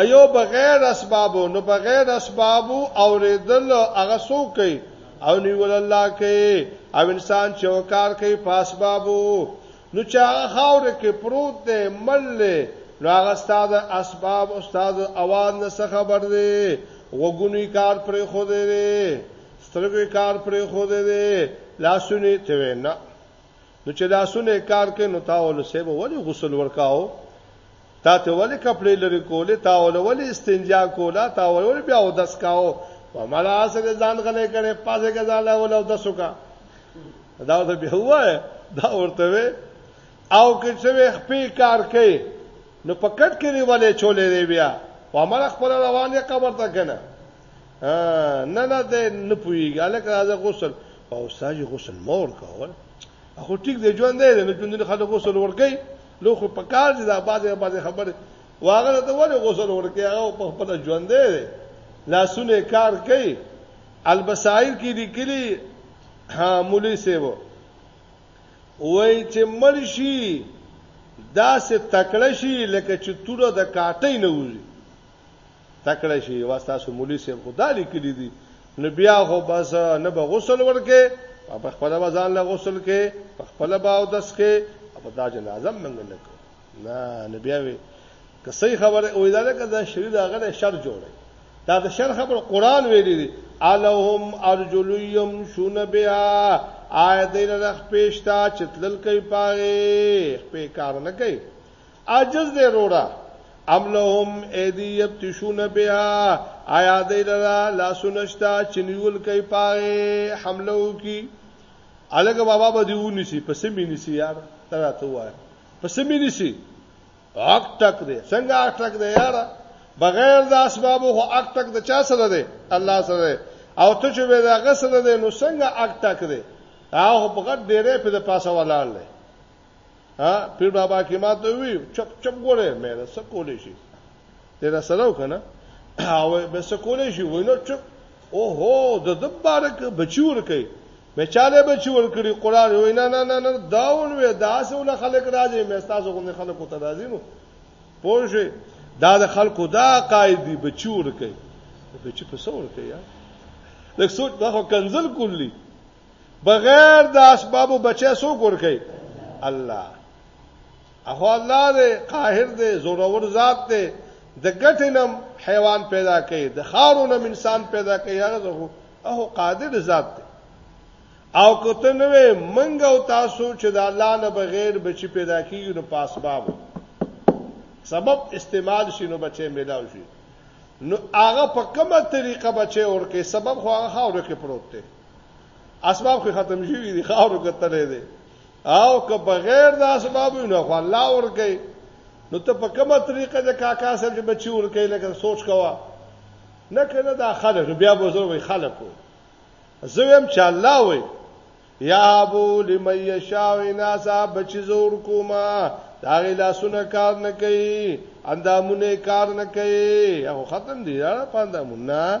ایو بغیر اسبابو نو بغیر اسبابو اوریدل هغه سو کوي او نیول الله کوي او انسان چې وکړ کوي په اسبابو نو چې هغه خاور کې پروت دی مل نو هغه استاد اسباب استاد اواز نه څه خبر دی وګونی کار پر خو دی سترګې کار پر خو دی لاسونه ته نه نو چې لاسونه کار کوي نو تاول سیب ولی غسل ورکاو تا ته ولې کپړې لري کولې تا ولې ولې استنجا کولا تا ولې بیا او دس کاو په مړه سره ځان غلې کړي پاسه غزاله ول او دسو کا دا ته به هوا دا ورته وي او که څه خپې کار کوي نو پکټ کې دی ولې چولې دی بیا په مړه خپل روانه قبر ته کنه نه نه ده نه پويږي الک راځه غسل او ساجي غسل مور کاول اخو ټیک دی ژوند دی نو ژوند خلک غسل ورګي نو خو په کار دي دا بازه بازه خبره واغله ته ولې غسل ورکه هغه په خپل ژوند دی لاسونه کار کوي البصائر کې لیکلي ها مولوی سیو وای چې مرشي دا سه تکړه شي لکه چې توره د کاټې نه وځي تکړه شي واستاسو مولوی صاحب خدا لیکلی دي نو بیا خو بس نه به غسل ورکه په خپل وزن له غسل کې په خپل باو دس کې او دا جنازه منګ نه کو نه نه بیا وي که صحیح خبره وې دا که دا شری دا غره شر جوړي دا د شر خبر قران ویلي دي الہم ارجلیم شون بیا آیت دې رخ پېشتا چتلل کوي پاره په کار نه کوي عاجز دی روړه ام لهم ایدی یبتشون بها آیا دی لرا لاسونشتا چنیول کوي پاره حمله وکي الګ بابا به دیونی سي پس مینی سي یار تراته وای پس مینی سي اک ټک دی څنګه اک ټک دی یار بغیر د اسبابو خو اک ټک د چا سره دی الله سره او ته چې به دا غسل دی نو څنګه اک ټک دی هغه په غټ ډیره په پاسه ولاړ دی ها پیر بابا کې ما ته وی چپ چپ ګوره مې دا څه کولې شي ته دا سره وکنه او به څه کولې شي وینو چپ او هو د د بارک بچی ور کوي مې چاله بچی ور کړی قران وینا نه نه نه داون وې داسول خلک راځي مې تاسو غوښنه خلکو ته راځي نو پوه شئ دا د خلکو دا قائد دی بچی ور کوي بچی په څور کوي لکه سوچ دا خو کنزل کلی بغیر د اسبابو بچي سو کور کوي الله اخو الله دې قاهر دې زورور ذات دې د ګټنم حیوان پیدا کړي د خارونم انسان پیدا کړي هغه زه هو قادر ذات دې او کته نو منګ او تاسو چې د الله نه بغیر بچي پیدا کیږي نو پاسباب سبب استعمال شینو بچي ملاو شي نو هغه په کومه طریقه بچي ورکه سبب خو هغه خاور کې پروت دی اسباب خو ختم شوی دي خاورو کتلې دي او که بغیر د اسبابو نه خو الله ورګي نو ته په کومه طریقه د کاکا سره چې بچی ورګي لکه سوچ کوا نه کنه دا خلک بیا به زور وي خلکو زه هم چې الله وي یا ابو لمن یشاء اناسا بچی زور کوما دا غي لاسونه کار نه کوي اندامونه کار نه کوي هغه ختم دي را پاندامونه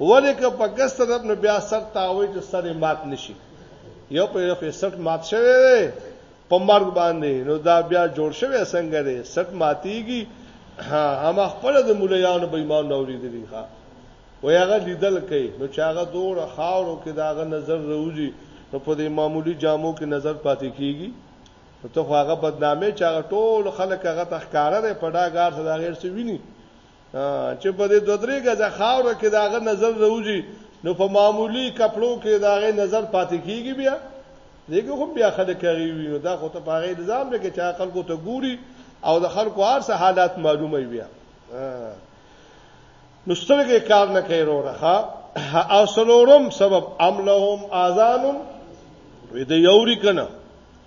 ولې که په ګس طرف نه بیا سر تاوي چې سر یې مات نشي یو په یو کې سټ مات شوی دی په مرګ باندې نو دا بیا جوړ شوی څنګه دی سټ ماتيږي اما خپل د مولایانو به ایمان اوریدلی ښا وای هغه لیدل کوي نو چې هغه دوړه خاورو کې داغه نظر روزي نو په دې معمولی جامو کې نظر پاتې کیږي نو ته هغه بدنامي چې هغه ټول خلک هغه تخکاره دی په ډاګار سره غیر څه ویني چې په دې دوه درې غزه خاور کې داغه نظر روزي نو په معمولی کپړو کې داغه نظر پاتې کیږي بیا دغه هم بیا خلک کوي نو دا خو ته پاره الزام دی چې عقل کو ته ګوري او د خلکو هر څه حالات معلومه وي بیا نو سترګې کار نه کوي وروخه او سلورم سبب عملهم اذانم وې د یوري کنه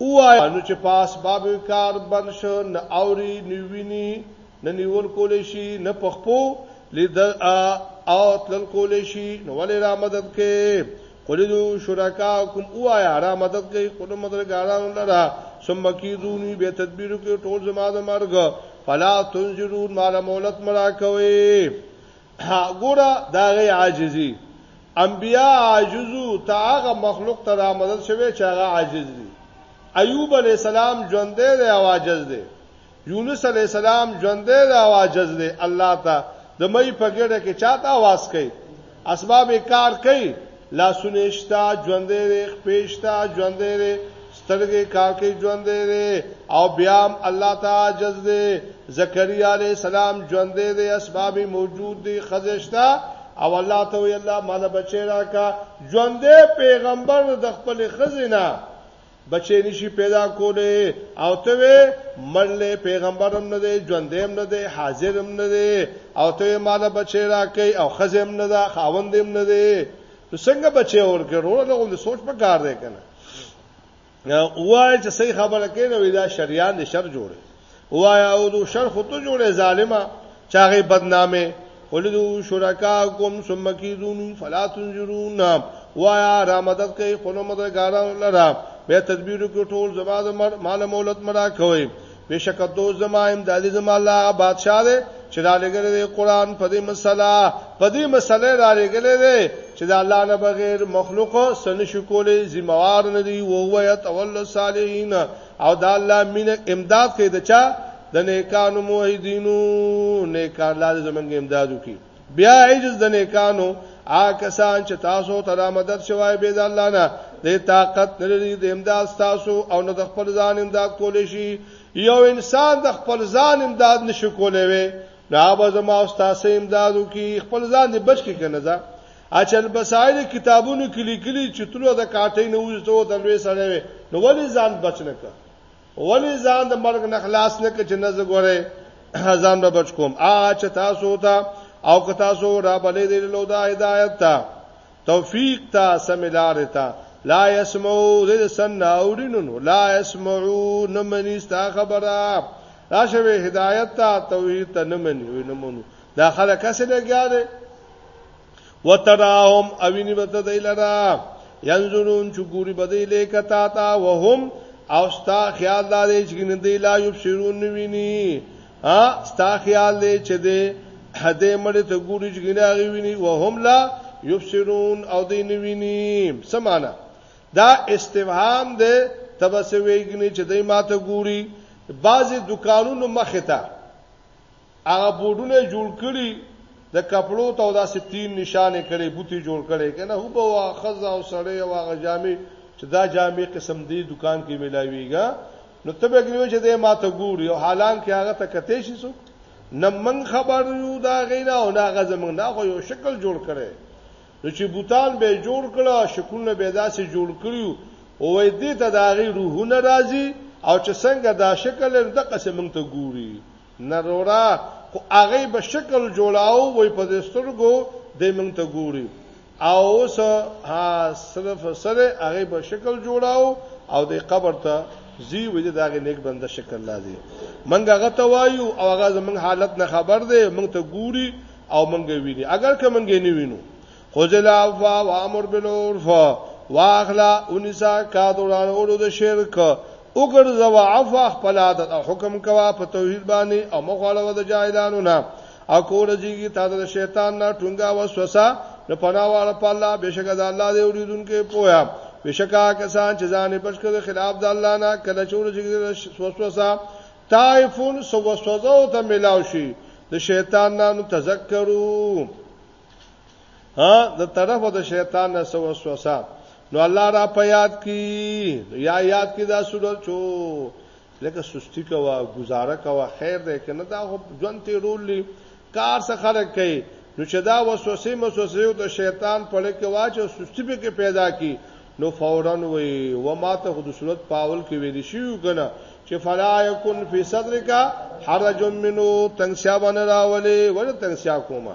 ووایه نو چې په اسبابو یې کار بند شو، نه اوري، نه ویني، نه نیول کولی شي، نه په خپو لیدل او تلل کولی شي، نو ولې را مدد کوې؟ قل ادعو شرکاءکم ووایه را مدد کوي خپلو مددګارانو لره، ثم کیدوني، بیا تدبیر وکړئ ټول زما د مرګ، فلا تنظرون، ماله مهلت مه راکوئ. ګوره دا غي عاجزي انبیا عاجزو ته هغه مخلوق ته را مدد شوی چې هغه عاجز دي ایوب علی السلام ژوند دی او عاجز دی یونس علی السلام ژوند دی او عاجز دی الله ته د مې په ګډه کې چاته आवाज کوي اسباب کار کوي لاسونه شتا ژوند دی خپېشتا ژوند دی سترګې کاکې ژوندې دی او بیا هم الله ته عاجز دی زکریا علی السلام ژوندې دی اسباب موجود دی خزشتا او الله ته وی الله مال بچی راکا ژوندې پیغمبر د خپل خزینه بچی نشي پیدا کوله او ته وی مړلې پیغمبرم نه دی ژوندېم نه دی حاضرم نه دی او ته مال بچی راکې او خزم نه دا خاوندم نه دی څنګه بچی ورکړو له سوچ په کار دی کنه وای چې صحیح خبره کوي نو دا شریان دي شر جوړي وای او دو شر خو ته جوړي ظالما چاغه بدنامه ولدو شرکا کوم ثم کیدون فلا تنجرون وایا را مدد کوي خپل مددګاران لرا به تدبیر کو ټول زما د مال مولت مرا کوي بشک دوست زما امدادی زما الله هغه بادشاہ دی چې را لګل دی قران په دې مسله په دې مسله را لګل دی چې د الله نه بغیر مخلوق سن شکولې ذمہوار نه دی او هو یتول صالحین او د الله مين امداد کوي د چا د نیکانو موحدینو نیکان الله زمونږ امدادو کوي بیا عجز د نیکانو آ کسان چې تاسو ته د مدد شوای به د الله نه د طاقت نه لري د امداد تاسو او نه د خپل ځان امداد کول شي یو انسان د خپل ځان امداد نشي کولای وي دا به زما او تاسو امدادو کې خپل ځان دې بچ کې کنه ځا اچل بسایل کتابونو کې لیکلي چې تلو د کاټې نه وځو د لوی سره وي نو ولې ځان بچ نه کړ ولی ځان د مرګ نه خلاص نه کچ نه زګوره ځان به بچ کوم ا چې تاسو ته او که تاسو را بلې دې له دا هدایت ته توفیق ته سملار ته لا يسمعو دې سن ناورینونو لا يسمعو نه مني ستا خبره راشوي هدایت ته توحید ته نه مني وي نه مونږ دا خلک څه لګیا دي وتراهم اوینی بته دی لرا ينظرون چې ګوري بده لیکه تا تا وهم او ستا خیال دا دی چې نه دی لا یو شیرون ویني ها ستا خیال دی چې دی هده مړ ته ګوري چې نه غي ویني وهم لا یو شیرون او دی نه ویني سمانا دا استفهام دی تبسویګنی چې دی ماته ګوري بعضی دکانونو مخه ته هغه بوډونه جوړ کړي د کپړو ته داسې تین نشانه کړي بوتي جوړ کړي کنه هو به واخذ او سړی او هغه جامې چې دا جامې قسم دی دکان کې ملاويږي نو ته به ګنیو چې د ماته ګوري او حالان کې هغه ته کته شي سو نه من خبر یو دا غینا او نه غزم نه خو یو شکل جوړ کړي نو چې بوتان به جوړ کړه شکلونه به داسې جوړ کړیو او وې دې ته دا غي روحونه راځي او چې څنګه دا شکل د قسم ته ګوري نه روره خو هغه به شکل جوړاو وای په دې سترګو دې مونږ ته ګوري او اوس ها صرف سره هغه به شکل جوړاو او د قبر ته زی وې دغه نیک بنده شکل لا دی مونږ هغه ته وایو او هغه زمونږ حالت نه خبر دی مونږ ته ګوري او مونږ ویني اگر که مونږ نه وینو خذ العفو وامر بالعرف واخلا انسا کا دوران اورو د شرک وګرځه وعفو خپل عادت او حکم کوا په توحید باندې او مخالفه د جاهلانو نه او کور جیږي تا د شیطان نه ټنګا وسوسه نه پناواله په الله بشک د الله دی اوریدونکو پویا بشکا کسان چې ځان بچ کړي خلاف د الله نه کله چور جیږي وسوسه طائفون سو وسوسه او ته ملاوي شي د شیطان نه تذکرو ها د طرف د شیطان نه سو وسوسه نو الله را په یاد کی یا یاد کی دا سورل چو لکه سستی کوا گزاره کوا خیر ده کنه دا خو ژوند ته رول لی کار څخه خلق کئ نو چې دا وسوسه مسوسه د شیطان په لکه واچو سستی به کې پیدا کی نو فورا وی و ما ته خود صورت پاول کې ویل شي کنه چې فلا یکن فی صدرک حرج منو تنگسیا باندې راولې ول تنگسیا کومه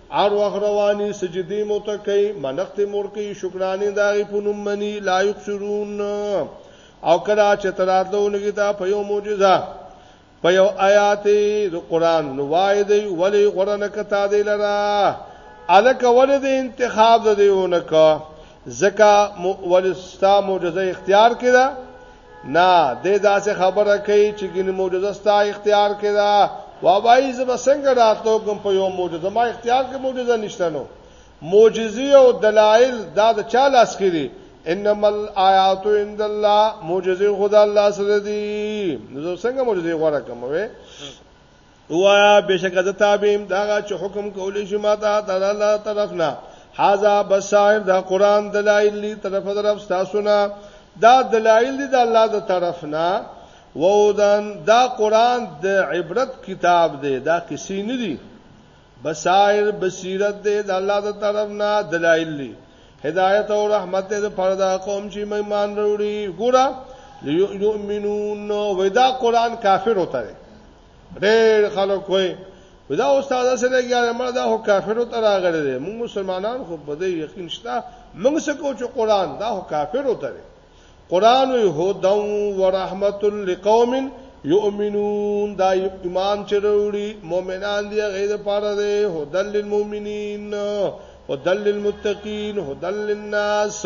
ار وخت رواني سجدي متکي منښت مورکي شکرانه داغي پونم مني لا یقصرون او کله چې تراتلو لګي دا په یو معجزه په یو آیات د قران نو وای دی ولی غرنه کتا دی لرا الک ول دی انتخاب د دیونه کا زکا ولستا معجزه اختیار کړه نه دې داسې خبره کوي چې ګنې معجزه ستا اختیار کې ده وابای زه به څنګه راتلو کوم په یو معجزه ما اختیار کې معجزه نشته نو معجزې او دلایل دا د چا لاس کې دي انما الایات عند الله معجزې خدا الله سره دي نو څنګه معجزې غوړه کومه وایا بشکه د تابعیم داغه چې حکم کولی شي ماته د الله طرف نه حاذا بصائر دا قران دلایل لی طرف طرف تاسو نه دا دلایل دي د الله د طرف نه وودن دا قران د عبرت کتاب دی دا کسی نه دی بصائر بصیرت دی د الله د طرف نه دلایل لی هدایت او رحمت دې پر دا قوم چې مېمان وروړي ګوره ليؤمنون ودا قران کافر ہوتا ہے ډېر خلک وایي دا استاد سره ګیاره ما دا هو کافرو ته راغلی دی موږ مسلمانان خو په دې یقین شته موږ څه کو چې قران دا هو کافرو ته دی قران وی هدا و رحمت لقوم یؤمنون دا ایمان چروړي مؤمنان دی غیر پاره دی هدل للمؤمنین هدل للمتقین هدل للناس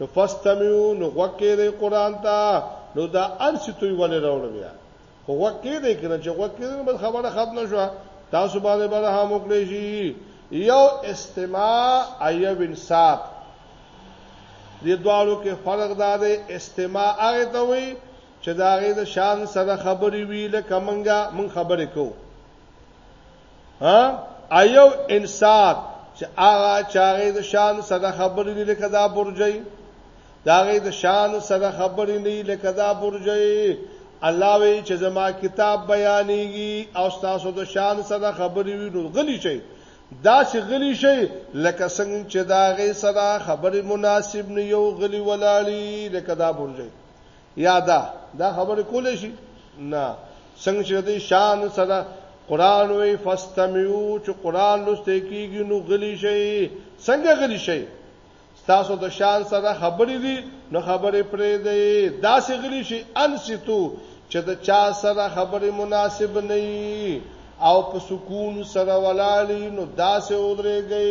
نو فاستمعو نو غوږ کېږدئ قرآن ته نو دا هر څه توی ولې راوړه بیا خو غوږ کېږدئ که نه چې غوږ کېږدئ نو بس خبره ختمه شوه تاسو باندې به رحم وکړی شي یو استماع ایو انصات دې دواړو کې فرق دا دی استماع هغه ته وي چې دا غي د شان سره خبري وی لکه منګه من خبرې کو ها ایو انصاف چې هغه چاغې د شان سره خبرې نه لکه دا برجي داغه د شان سره خبرې نه لکه دا برجي الله وی چې زما کتاب بیانېږي او تاسو د شان سره خبرې وینو غلی شي دا چې غلی شي لکه څنګه چې داغه سره خبرې مناسب نه یو غلی ولاړی لکه دا برجي یا دا دا خبره کولې شي نه څنګه چې د شان سره قران وی فاستمیو چې قران لسته کیږي نو غلی شي څنګه غلی شي تاسو د شان سره خبرې دي نو خبرې پرې دی داسې غلی شي انسیتو چې د چا سره خبرې مناسب نه او په سکون سره ولالی نو داسې ودرېږي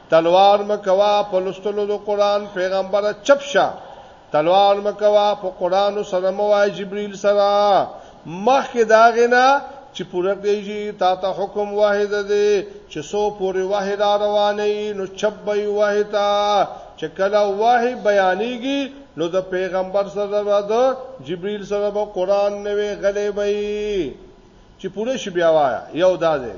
تلوار مکوا په لستلو د قران پیغمبر چپ شه تلوار مکوا په قران سره موای جبريل سره مخکې داغه نه چې پوره کېږي تا ته حکم واحد دی چې سو پوری واحد رواني نو چپ به واحدا چې کله واحد بیانېږي نو د پیغمبر سره را ده جبريل سره به قران نوې غلې وي چې پوره شي بیا وایا یو دا دی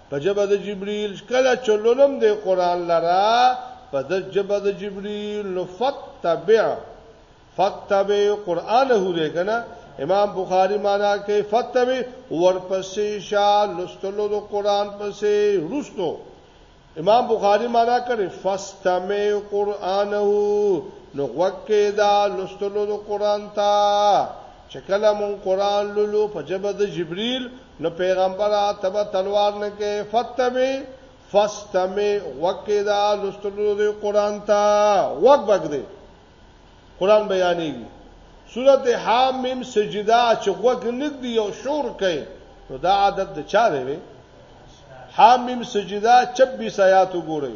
په جبه د جبريل کله چلولم د قران لرا په د جبه د جبريل نو فتبع فتبع قرانه دې کنه امام بخاری معنا کې فتبع ورپسې شا لستلو د قران پسې رستو امام بخاری معنا کړي فاستمع قرانه نو وکه دا لستلو د قران ته چې کله مون قران لولو په جبه د جبريل نو پیغمبره ته به تلوار نه کې فتمه فاستمه وکې دا لستلو دی قران ته وک بګ دی قران بیانېږي سورت حامیم سجده چې وک نګ دی او شور کوي نو دا عادت د چا دی حامیم سجده 26 آیات وګورئ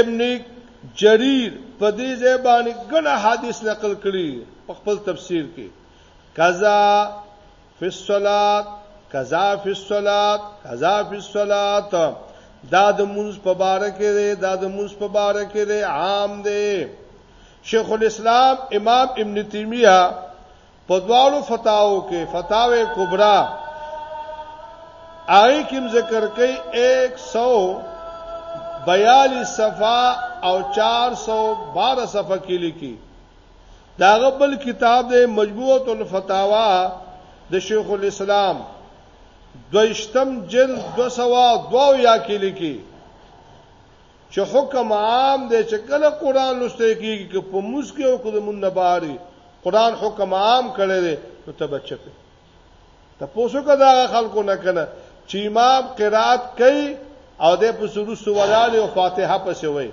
ابن جریر په دې ځای باندې ګڼه حدیث نقل کړي په خپل تفسیر کې قضا فی الصلات قضا فی الصلات قضا فی الصلات دا د مونږ په باره کې دی دا د مونږ په باره کې دی عام دی شیخ الاسلام امام ابن تیمیه په دواړو فتاو کې فتاوی کبرا آی کیم ذکر کوي 142 صفه او 412 صفه کې لیکي دا غبل کتاب د مجموعه الفتاوا د شیخ الاسلام دویشتم جلد 202 یا کې لیکي چې حکم عام دی چې کله قران لوستل کیږي که په مسکه او که د مون نه باري قران حکم عام کړی دی نو ته بچپه ته پوسو کدا خلکو نه کنه چې امام قرات کوي او د په سورو سوالال او فاتحه پسې وای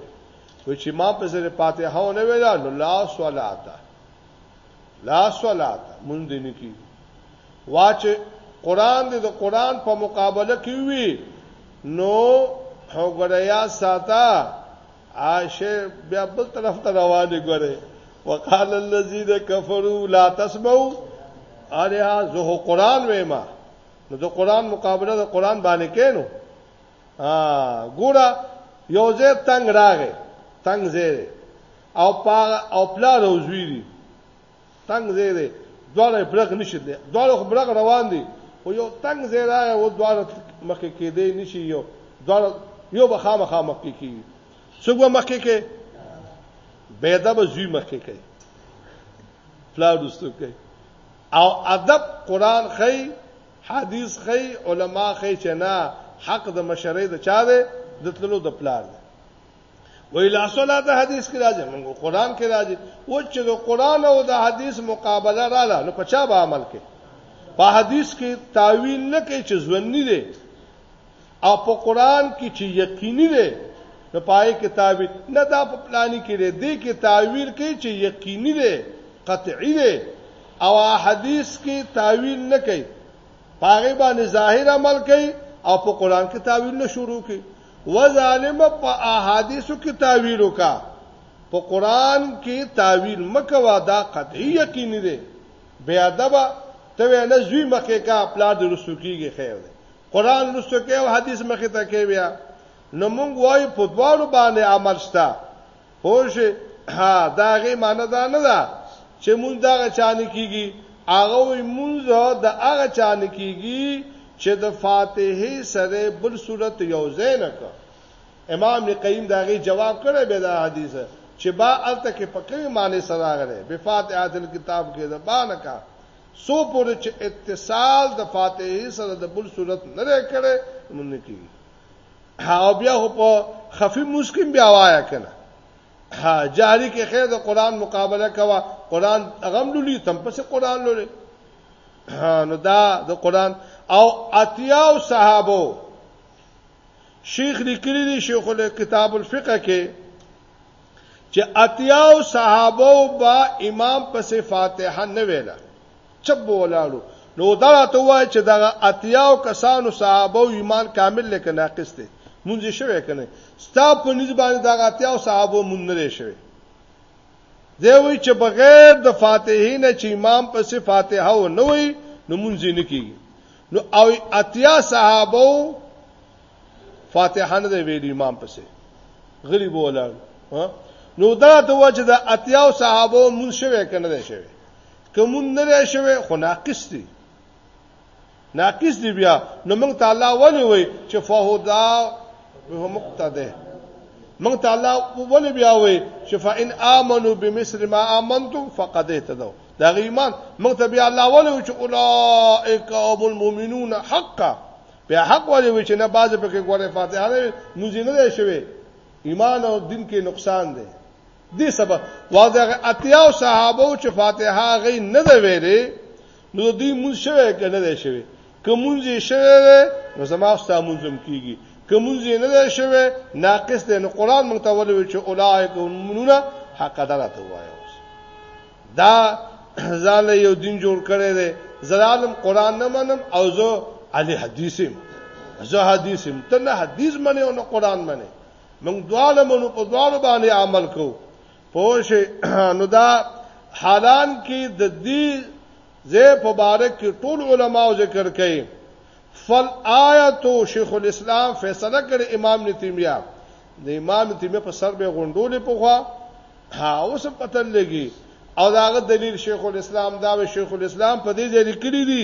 و چې ما په سره فاتحه نه ویلا نو لا صلات لا صلات مونږ دې نه کی واچه قران دې د قران په مقابله کې وي نو هوګړیا ساته عائشه بیا بل طرف ته روانه ګره وقال الذين كفروا لا تسمعوا اریا زه قران وېما نو د قران مقابله د قران باندې کینو ها ګوره یو ځې تنگ راغې تنگ زیره او پا او پلا روزویری تنګ ځای دی دواړه برغ نشي دی دواړه خو برغ روان دي خو یو تنګ ځای دی او دواړه مخکې کېدی نشي یو دواړه یو به خامخا مخکې کیږي څوک به مخکې کې بيده به زوی مخکې کوي پلار دوستو کوي او ادب قران خي حدیث خي علما خي چې نه حق د مشرۍ د چا دی د تللو د پلار دی وی لا صلات حدیث کې راځي موږ قران کې راځي و چې د قران او د حدیث مقابله رااله نو په چا به عمل کې په حدیث کې تعویل نه کوي چې ځونی دی او په قران کې چې یقیني دی نو پای کې تعویل نه دا په پلاني کې دی دی کې تعویل کوي چې یقیني دی قطعي دی او حدیث کې تعویل نه کوي پاغه باندې ظاهر عمل کوي او په قران کې تعویل نه شروع کوي وظالمه په احادیثو کې تاویل وکا په قران کې تاویل مکوا دا قطعی یقیني دی بیا ادب ته ویل زوی مخه کا پلار د رسو کیږي خیر دی قران رسو کې او حدیث مخه ته کې بیا نو مونږ وای په دواړو باندې عمل شته پوش ها دا غي معنی دا نه ده چې مونږ دا چانه کیږي هغه وي مونږ دا هغه چانه کیږي چې د فاتحه سره بل صورت یو ځای نه کړ امام قیم دا غي جواب کړی به دا حدیث چې با الته کې پکې معنی سره غره به فاتحه دل کتاب کې دا با نه کا سو پورې چې اتصال د فاتحه سره د بل صورت نه لري کړي مونږ نه کیږي او بیا هو په خفي مسکم بیا وایا کنه ها جاری کې خیر د قران مقابله کوا قران غم لولي تم پس قران لولي نو دا د قران او اتیاو صحابو شیخ لیکلی دی شیخ له کتاب الفقه کې چې اتیاو صحابو با امام پس فاتحه نه ویله چپ ولاړو نو دا ته وای چې دغه اتیاو کسانو صحابه او ایمان کامل لکه ناقص دی مونږ شوی کنه ستا په نسبت دغه اتیاو صحابه مونږ نه شوی دی وی چې بغیر د فاتحین چې امام په صفاتحه و نه وي نو مونږ نه کیږي نو او اتیا صحابه فاتحه نه دی ویل امام پسې غریب ولاړ نو دا ته و چې د اتیاو صحابه مونږ شوی کنه دی شوی کومون نه لري شوی خو ناقص دي ناقص دي بیا نو موږ تعالی ولې وای چې فهدا به مقتده موږ تعالی ولې بیا وای چې فإن آمنو بمثل ما آمنتم فقد اهتدوا دا ایمان موږ ته بیا الله ولې چې اولائک هم المؤمنون حقا بیا حق ولې چې نه باز په کې ګوره فاتحه نه موږ نه شوی ایمان او دین کې نقصان دی دې سبب واځه اتیاو صحابه چې فاتحه غي نه ده ویلې نو دوی مونږ شوه کنه ده شوه کومونځي شوه نو زما ستا مونږم کیږي کومونځي نه ده شوه ناقص ده نو قران مونږ ته ولوي چې اولایک منونه حق درته وایو دا ځان یو دین جوړ کړی دی زرالم قران نه منم او زه علی حدیثم زه حدیثم ته نه حدیث منه او نه قران منه موږ دواړه مونږ په دواړو باندې عمل کو پوه شي نو دا حالان کې د دې زه مبارک کې ټول علما ذکر کوي فل آیت شیخ الاسلام فیصله کړ امام نتیمیه د امام نتیمیه په سر به غونډولې په خوا ها اوس پته لګي او داغه دلیل شیخ الاسلام دا و شیخ الاسلام په دې ځای لیکلی دی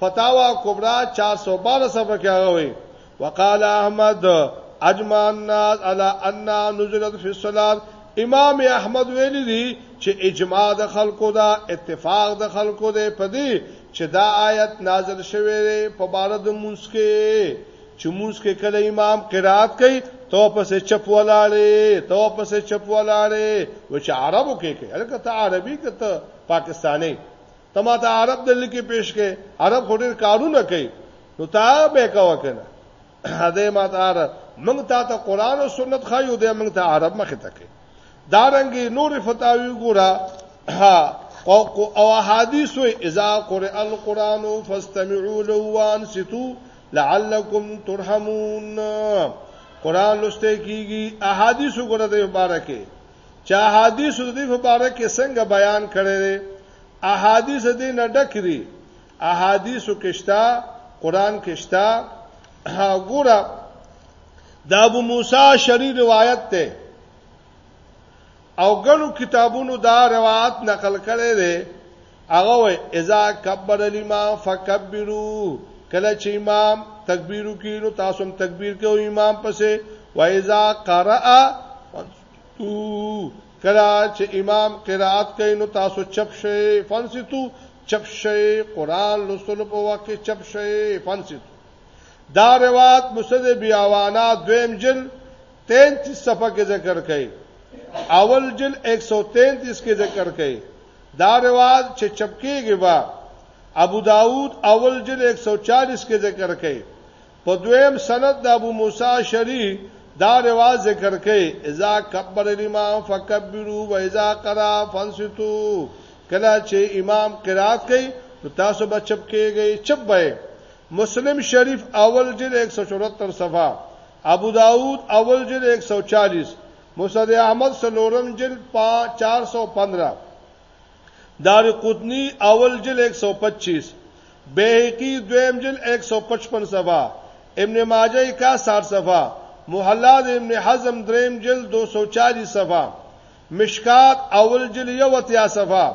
فتاوا کبرا 412 صفحه کې هغه وی وقال احمد اجمع الناس على ان نزلت في الصلاه امام احمد ویل دي چې اجماع د خلکو دا اتفاق د خلکو دی په دې چې دا آیت نازل شوه په بار د مسکه چې مسکه کله امام قرات کوي تو پسې چپ ولاړې تو پسې چپ ولاړې و چې عربو کې کې هلکه ته عربي کته پاکستاني ته ما ته عرب د لیکي پیش کې عرب خو ډیر کارونه کوي نو تا به کا وکنه هدا ما ته عرب موږ ته ته قران او سنت خایو دې موږ ته عرب مخه تکي دارنګي نور فتاوی ګورا او او حدیث وی اذا قرئ القران فاستمعوا له وانصتوا لعلكم ترحمون قران لسته کیږي احادیث ګورا دې مبارکه چا حدیث دې مبارکه څنګه بیان کړي احادیث دې نه ډک دي احادیثو کې شته قران کې شته ګوره د ابو موسی شری روایت ته او ګڼو کتابونو دا روایت نقل کړي دي هغه وای اذا کبر الامام فکبروا کله چې امام تکبیر وکړي نو تاسو هم تکبیر کوئ امام پسې وایذا قرأ کله چې امام قرائت کوي نو تاسو چپ شئ فنسیتو چپ شئ قران لوستلو په وخت کې چپ شئ فنسیتو دا روایت مسند بیاوانا دویم جل 33 صفحه کې ذکر کړي اول جل 133 کې ذکر کړي دا روایت چې چپکیږي با ابو داود اول جل 140 کې ذکر کړي په دویم سند د ابو موسی اشعري دا روایت ذکر کړي اذا کبر الامام فكبروا واذا قرا فانصتوا کله چې امام قرات کوي نو تاسو به چپ کېږئ چپ به مسلم شریف اول جلد 174 صفحه ابو داود اول جلد 140 مسند احمد سلورم جلد 415 دارقطني اول جلد ایک سو پچیس، بیهقي دویم جلد ایک سو پچپن صفحه، ابن ماجه اکا ساټ صفحه، محلا د ابن حزم دریم جلد دو سو چالیس صفحه، مشکات اول جلد یو اتیا صفحه،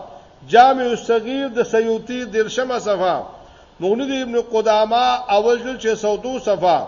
جامع الصغیر د سیوطي دیرشمه صفحه، مغني د ابن قدامه اول جلد چه سو دو صفحه،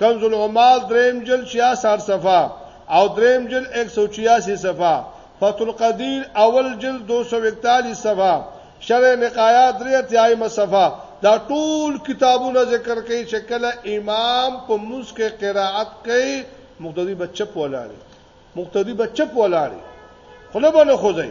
کنز العمال دریم جل 66 صفحه او دریم جل 186 صفحه فتح القدیر اول جل 241 صفحه شرع نقایا درې تیایمه صفه دا ټول کتابونه ذکر کوي چې کله امام په موس کې قرائت کوي مقتدی بچپ ولاړي مقتدی بچپ ولاړي خله بنه خوځي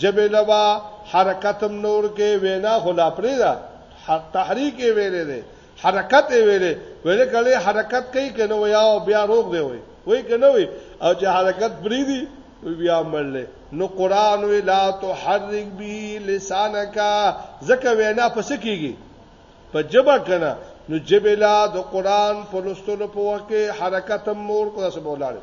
ژبې له به حرکت هم نور کې وینا خو لا پرې ده تحریک یې ویلې ده حرکت یې ویلې ویلې کله حرکت کوي که نه ویا او بیا روغ دی وي وای که نه وي او چې حرکت پرې دی بیا مړلې نو قران وی لا تحرک به لسانک زکه وینا پس کیږي په جبا کنه نو جبلا د قران په لستلو په وخت حرکت مور کو سبولاله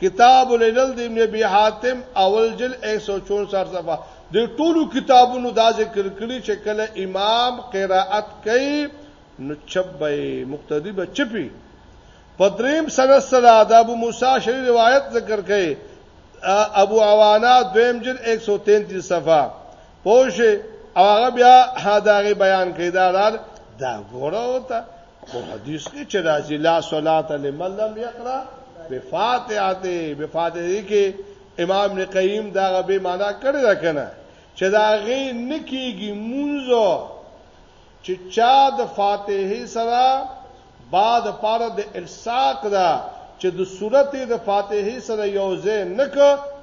کتاب العلل د ابن ابي حاتم اول جل 164 صفحه د ټولو کتابونو دا ذکر کړی چې کله امام قرائت کوي نو چبې مقتدی به چپی پدریم سند سره د ابو موسی شری روایت ذکر کړي ابو عوانا دویم جل 133 صفحه پوش او هغه بیا هداغه بیان کړي دا دا ګورو ته خو حدیث کې چې راځي لا صلات لمن لم یقرا بفاتحه بفاتحه کې امام نقیم دا به معنا کړی دا کنه چې دا غي نکیږي مونږه چې چا د فاتحه سره بعد پاره د الساق دا چې د سورته د فاتحه سره یو ځای نک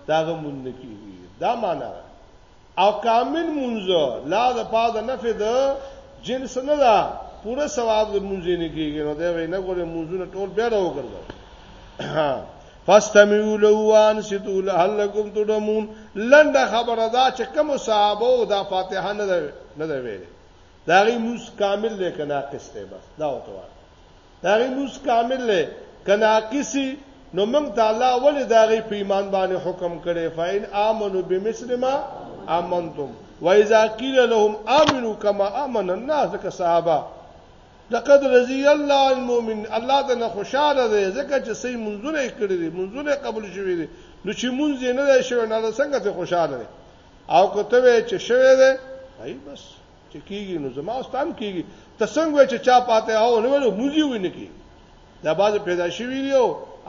داغه مونږ نکیږي دا معنا او کامل مونږ لا د پاد نفي د جنس نه دا پوره ثواب د مونږ نه کیږي نو دا وینا کوله مونږ نه ټول بیا راو ګرځو فاستمعوا له وان ستو لعلکم تدمون لند خبره دا چې کوم صحابه او دا فاتحه نه ده نه ده ویلې دا غي موس کامل لیکن ناقص دی بس دا وته داغي موس کامل له کناقصي نو موږ ته الله ولې داغي په ایمان باندې حکم کړي فإن آمنوا بمثل ما آمنتم وإذا قيل لهم آمنوا كما آمن الناس ځکه صحابه لقد رضي الله عن المؤمن الله ته نه خوشاله دی ځکه چې سي منځونه کړی دي منځونه قبول شوی دي نو چې مونږ نه دی شوی نه څنګه ته خوشاله دی او کته چې شوی دی هی بس چې کیږي نو زما او ستام کیږي ته څنګه وای چې چا پاتې او نو نو موزي ویني کی دا باز پیدا شي ویو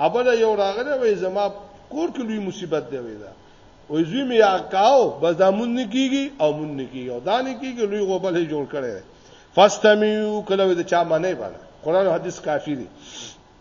ابل یو راغله وای زما کور کې لوی مصیبت دی وای دا وای زوی می کاو بس دا مون نه کیږي او مون نه کیږي او دا نه کیږي لوی غوبل جوړ کړي فاستمیو کله د چا معنی باندې قران او حدیث کافی دي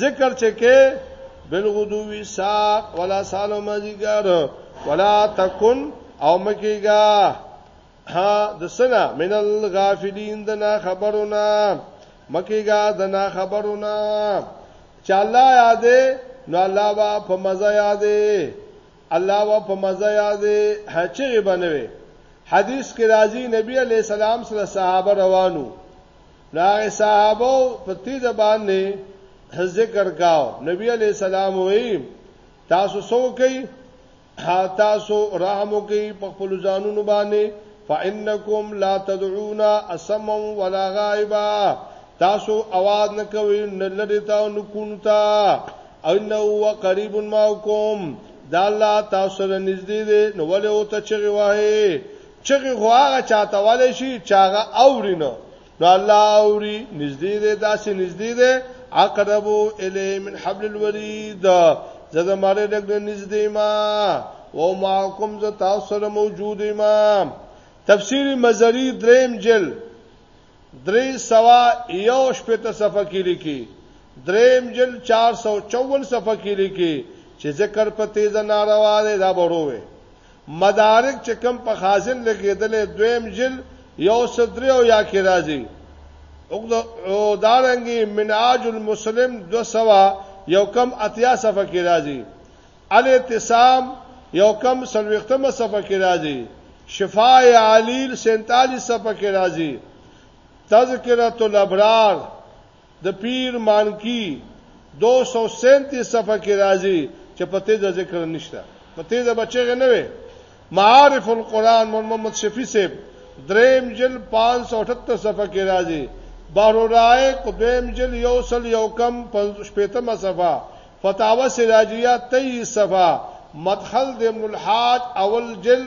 ذکر چې کې بالغدو وسا ولا سالو مزیګر ولا تکن او مکیګا ها د سنا من الغافلین د نا خبرونه مکیګا د نا خبرونه چې الله یادې نو الله وا په مزه یادې الله وا په مزه یادې هچې بنوي حدیث کې راځي نبی علی سلام سره صحابه روانو ناغه صحابه په تیز باندې ذکر کاو نبی علی السلام وی تاسو سو کوي تاسو رحم کوي په خپل ځانونو باندې فانکم لا تدعون اسم ولا غائبا تاسو आवाज نه کوي نه لری تا نو کونتا انه هو قریب ماکم دا الله تاسو سره نږدې دی نو ولې او ته چغي وای چغې خو هغه چاته والي شي چې هغه اوري نه نو الله اوري نږدې دی داسې نږدې دی اقرب الی من حبل الورید زده ماره لګ نږدې ما او معکم ز تاسو سره موجود ما تفسیر مزری دریم جل درې سوا یو شپه ته صفه کې لیکي دریم جل 454 صفه کې لیکي چې ذکر په تیز ناروا دی دا بروي مدارک چې کوم په خازن لګېدلی دویم جل یو سل درې او یا کې راځي او دارنګي مناج المسلم دو سوا یو کم اتیا صفحه کې راځي الاعتصام یو کم سلوختمه صفحه کې راځي شفاء علیل 47 صفحه کې راځي تذکرۃ الابرار د پیر مانکی دوه سوه سینتیس صفحه کې راځي چې په تیزه ذکر نشته په تیزه به چغې نه وې معارف القرآن مول محمد شفیع صاحب دریم جل پانچ سو اٹھتر صفحه کې راځي بحر الرائق دویم جل یو سل یو کم شپېتمه صفحه فتاوه سراجیه تیئیس صفحه مدخل د ملحاج اول جل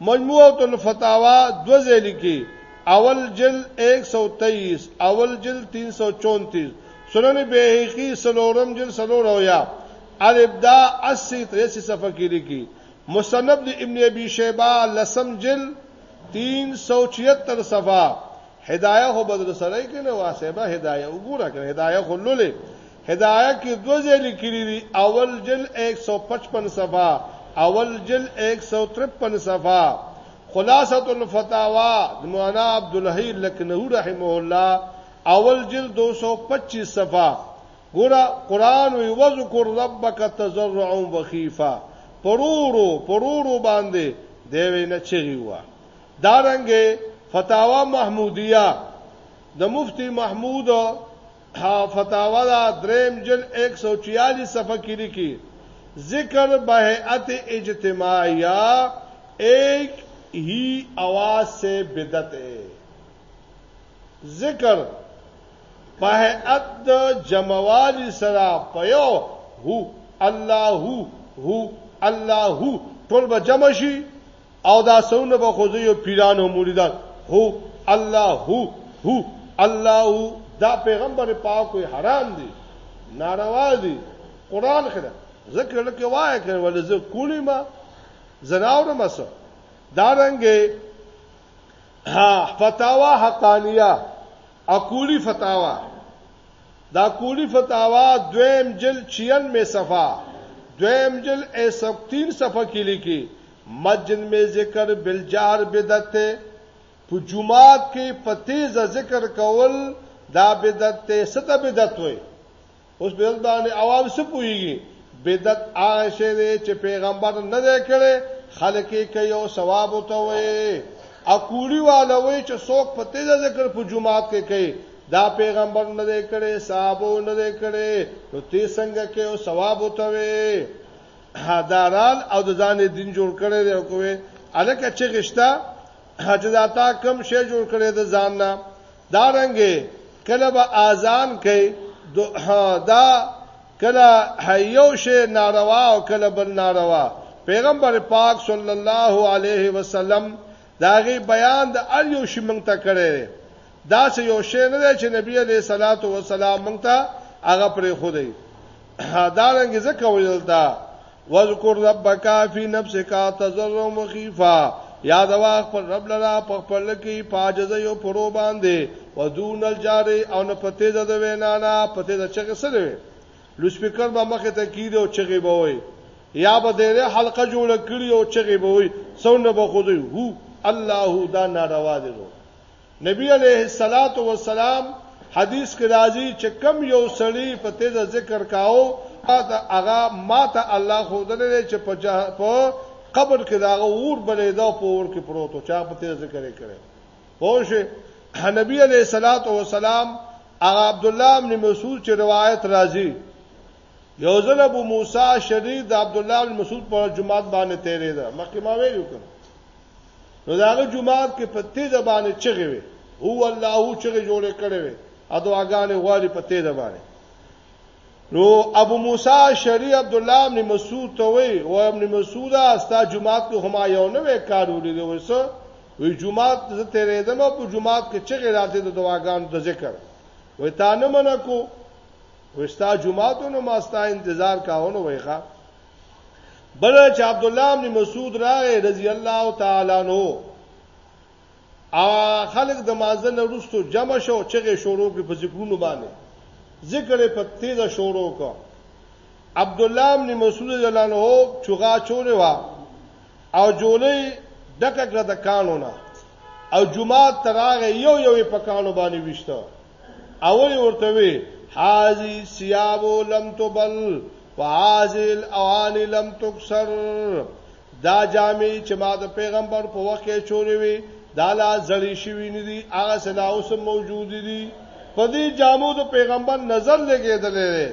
مجموعة الفتاوی دوه ځای لیکي، اول جلد ایک سو تئیس، اول جلد تین سو چونتیس، سنن بیهقي څلورم جلد څلور اویا، الابداع اسی تریاسی صفحه کې لیکي، مصنف د ابن ابي شیبه لسم جلد تین سو چیهتر صفحه، هدایه خو به درسره وي کنه وا صاحبه هدایه وګوره کنه هدایه خو لولې هدايه کې دوه ځای لیکلي دي اول جل 155 صفه اول جل 153 صفه خلاصه الفتاوا د مولانا عبد الحی لکنه رحمه الله اول جل 225 صفه ګوره قران وی وذکر ربک تزرع وخیفا پرورو پرورو باندې دی وینه چغي وا دارنګه فتاوا محمودیه د مفتی محمود فتاوا دا دریم جل 146 صفحه کې لیکي ذکر بهئت اجتماعیه ایک ہی آواز سے بدعت ہے ذکر بهئت د جمعوالی سره پيو هو الله هو هو الله هو ټول به جمع شي او دا سونه به خو یو پیرانو مریدان هو الله هو هو الله دا پیغمبر پاک کوئی حرام دی ناروا دی قران خره ذکر لکه وای کړ ولې زه کولی ما زناور ما سو دا رنګه ها فتاوا حقانیه اقولی فتاوا دا کولی فتاوا دویم جل چین می صفا دویم جل ایسکتین صفا کلی کی مجن مې ذکر بالجهر بدعت دی، په جومات کې په تېزه ذکر کول دا بدعت دی، څه ته بدعت وایي؟ اوس بدعت باندې عوام څه پوهېږي؟ بدعت هغه شی دی چې پیغمبر نه دی کړی، خلک یې کوي او ثواب ورته وایي. اکوړي والا وایي چې څوک په تېزه ذکر په جومات کې کوي، دا پیغمبر نه دی کړی، صحابو نه دی کړی، نو تېز څنګه کوي او ثواب ورته وایي؟ دارال او د ځان دین جوړ کړي دی او کوي الکه چې غشتا حجداتا کم شی جوړ کړي د ځان نه دارنګي کله به اذان کوي دا کله هيو شی ناروا او کله بل ناروا پیغمبر پاک صلی الله علیه وسلم د هغې بیان د هر یو شي موږ ته کړی دی دا څه یو شی نه دی چې نبی علیه الصلاۃ والسلام موږ ته هغه پرې خو دی دا رنګ ځکه ویل دا واذکر ربک فی نفسک تضرع مخیفا یاد واخ پر رب لرا په خپل کې پاجزه یو پرو باندې ودون الجار او نه پته د وینا نه پته د چغه سره لوسپیکر به مخې ته کیده او چغې به وای یا به دغه حلقه جوړه کړی او چغې به وای څونه به خو دی هو الله دا ناروا دی رو نبی علیه الصلاۃ والسلام حدیث کې راځي چې کم یو سړی په تیز ذکر کاو اته هغه ماته الله خو دلې چې په په قبر کې داغه اور بلې دا په اور کې پروت او چا په تیز ذکر کړي پوه نبی علیہ الصلات والسلام هغه عبد الله بن مسعود چې روایت راځي یو ځل ابو موسی شریف د عبد الله بن مسعود په جمعات باندې تیرې ده مخکې ما ویلو کړ نو داغه جمعات کې په تیز باندې چغې وي هو الله چغې جوړې کړې وي ا دعاګانې غواړي په تیز باندې نو ابو موسی شری عبد الله ابن مسعود ته وی او ابن مسعود استا جمعات کې هما یو نوې کار ولیدو وسه وی جمعات زه تیرېدم په جمعات کې چغې راته د دعاګانو د ذکر وی تا نه منه کو وستا جمعاتونو ما ستا انتظار کاونو وی ښا بل چې عبد الله بن مسعود راغی رضی الله تعالی عنہ ا خلق د مازن وروسته جمع شو چغې شروع کې په ذکرونو باندې ذکر په تیزه شروع کو عبدالله بن مسعود رضی الله عنه چوغا چولې وا او جولې ډکه کړه د کانو نه او جمعه تراغه یو یو په کانو باندې وشته اول ورته وی حاجی سیاب لم تبل وعازل اوان لم تکسر دا جامې چې ما د پیغمبر په وخت کې چولې وی دا لا زړی شوی نه دي هغه سلا اوس موجود دي په دې جامو د پیغمبر نظر لګیدلې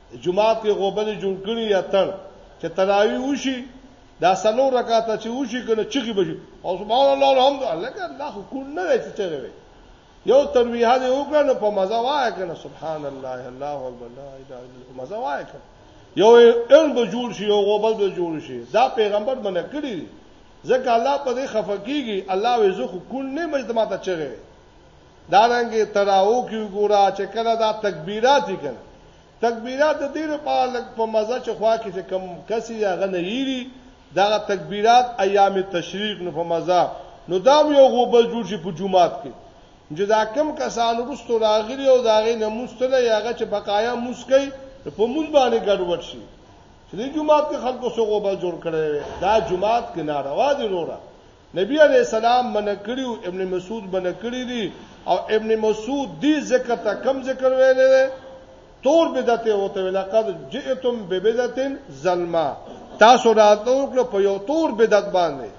جماعت کې غوبل جوړ کړي یا تړ چې تراوی وشي دا سلو رکعات چې وشي کنه چغي بشي او سبحان الله الحمد لله الله خو کول نه راځي چې یو ترویحه دې وکړه نو په مزه وای کنه سبحان الله الله اکبر لا اله الا الله مزه وای کنه یو علم به جوړ شي یو غوبل به جوړ شي دا پیغمبر منه کړی ځکه الله په دې خفقېږي الله وې زه خو کول نه مجتمع ته چغي دارنګه تراو کې وګوره چې کله دا تکبیرات دي کنه تکبیرات د دې لپاره لګ په مزه چې خوا کې چې کم کسي هغه نه یری دا تکبیرات ایام تشریق نو په مزه نو دام یو غوبل جوړ شي په جمعات کې چې دا کم کسان رستو راغلي او دا غي نموستله یاغه چې بقایا مسکی په مون باندې ګډوډ شي چې جمعات کې خلکو سره غوبل جوړ کړي دا جمعات کې ناروا دي وروره نبی علیه السلام منع کړي او ابن مسعود منع کړي دي او ابن مسعود دي ذکر ته کم ذکر ویلې ده تور بدعت او ته لقد جئتم ببدعت ظلما تاسو راتو کړ په یو تور بدعت باندې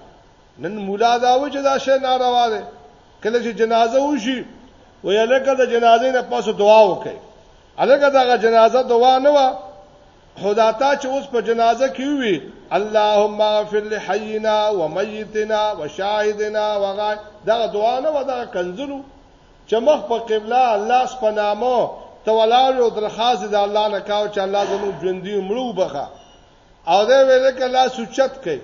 نن مولا دا و چې دا شی ناروا ده کله چې جنازه وشي ویل کړه د جنازې نه پاسه دعا وکړي الګا دا جنازه دعا نه و خدا تا چې اوس په جنازه کې وي اللهم اغفر لحينا وميتنا وشاهدنا وغا دا دعا نه ودا کنزلو چې مخ په قبله الله سپنامو ته ولاړو درخواست د الله نه کاو چې الله زموږ ژوندۍ مړو بخا او دا ویل کې الله سوچت کوي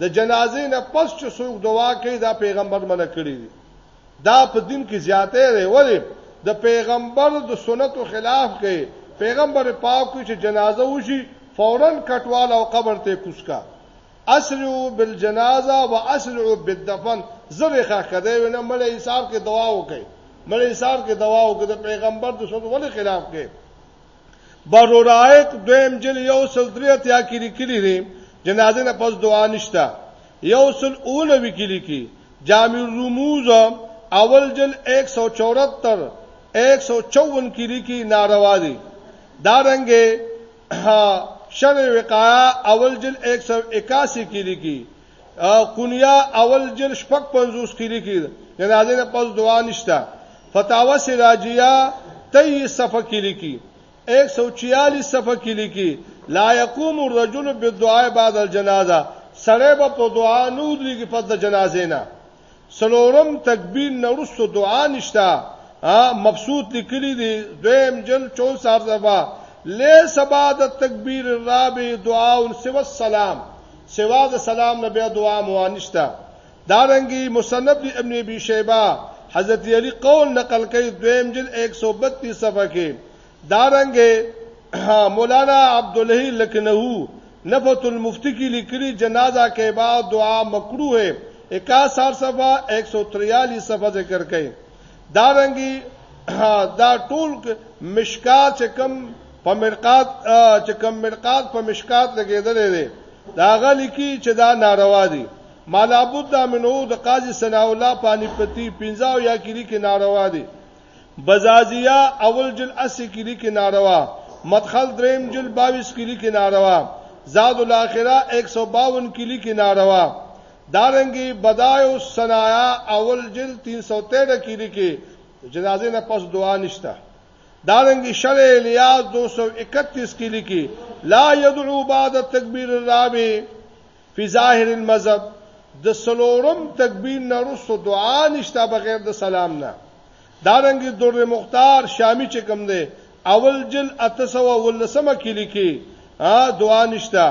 د جنازې نه پس چې څوک دعا کوي دا پیغمبر منه کړی دی دا په دین کې زیاته دی ولی د پیغمبر د سنتو خلاف کوي پیغمبر پاک چې جنازه وشي فورا کټوال او قبر ته کوسکا اسرعو بالجنازه واسرعو بالدفن زره ښه کده ونه مړ حساب کې دوا وکي مړ حساب کې دوا وکي د پیغمبر د سنتو ولې خلاف کوي برورایت دویم جل یو سل درې اتیا کې لیکلي دي جنازه نه پس دعا نشته یو سل اونه وکړي کې جامع الرموز اول جل 174 154 کې لیکي ناروا دي دا رنګه شر وقایا اول جل 181 کې لیکي قنیا اول جل شپږ پنځوس کې لیکي جنازې نه پس دعا نشته فتاوا سراجیه 23 صفحه کې لیکي 146 صفحه کې لیکي لا يقوم الرجل بالدعاء بعد الجنازه سړی به په دعا نو درېږي پس د جنازې نه څلورم تکبیر نه وروسته دعا نشته مبسوط لیکلی دی دویم جل 64 صفحه ليس بعد التکبیر الرابع دعاء سوى السلام سوا د سلام نه بیا دعا موانشتا دارنګي مصنف دی ابن ابي شيبه حضرت علي قول نقل کوي دویم جل 132 صفحه کې دارنګه مولانا عبدالله لکنهو نفت المفتی کی لیکلی جنازہ کے بعد دعا مکرو ہے اکاس سار صفحہ ایک سو تریالی صفحہ ذکر کئی دارنگی دا ټول مشکات چې کم په مرقات چې کم مرقات په مشکات لګیدل دي دا غلی کی چې دا ناروا دي مالابود دا منو د قاضي ثنا الله پانی پتی 15 یا کلی کې ناروا دي بزازیه اول جل اسی کی لیکي ناروا مدخل دریم جل 22 کی لیکي ناروا زاد الاخره 152 کی لیکي ناروا دارنګي بدایو صنایا اول جل 313 کی لیکي جنازه نه پس دعا نشته دارنګي شرع الیاس 231 کی لیکي لا يدعو بعد التکبیر الرابع فی ظاهر المذهب د څلورم تکبیر نه وروسته دعا نشته بغیر د سلام نه دارنګ در مختار شامی چې کوم دی اول جل 319 کې لیکي ا دعا نشته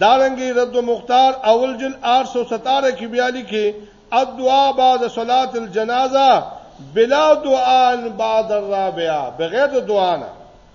دارنګ رد مختار اول جل 817 کې بیا لیکي الدعاء بعد صلاه الجنازه بلا دعاء بعد الرابعه بغیر دعا نه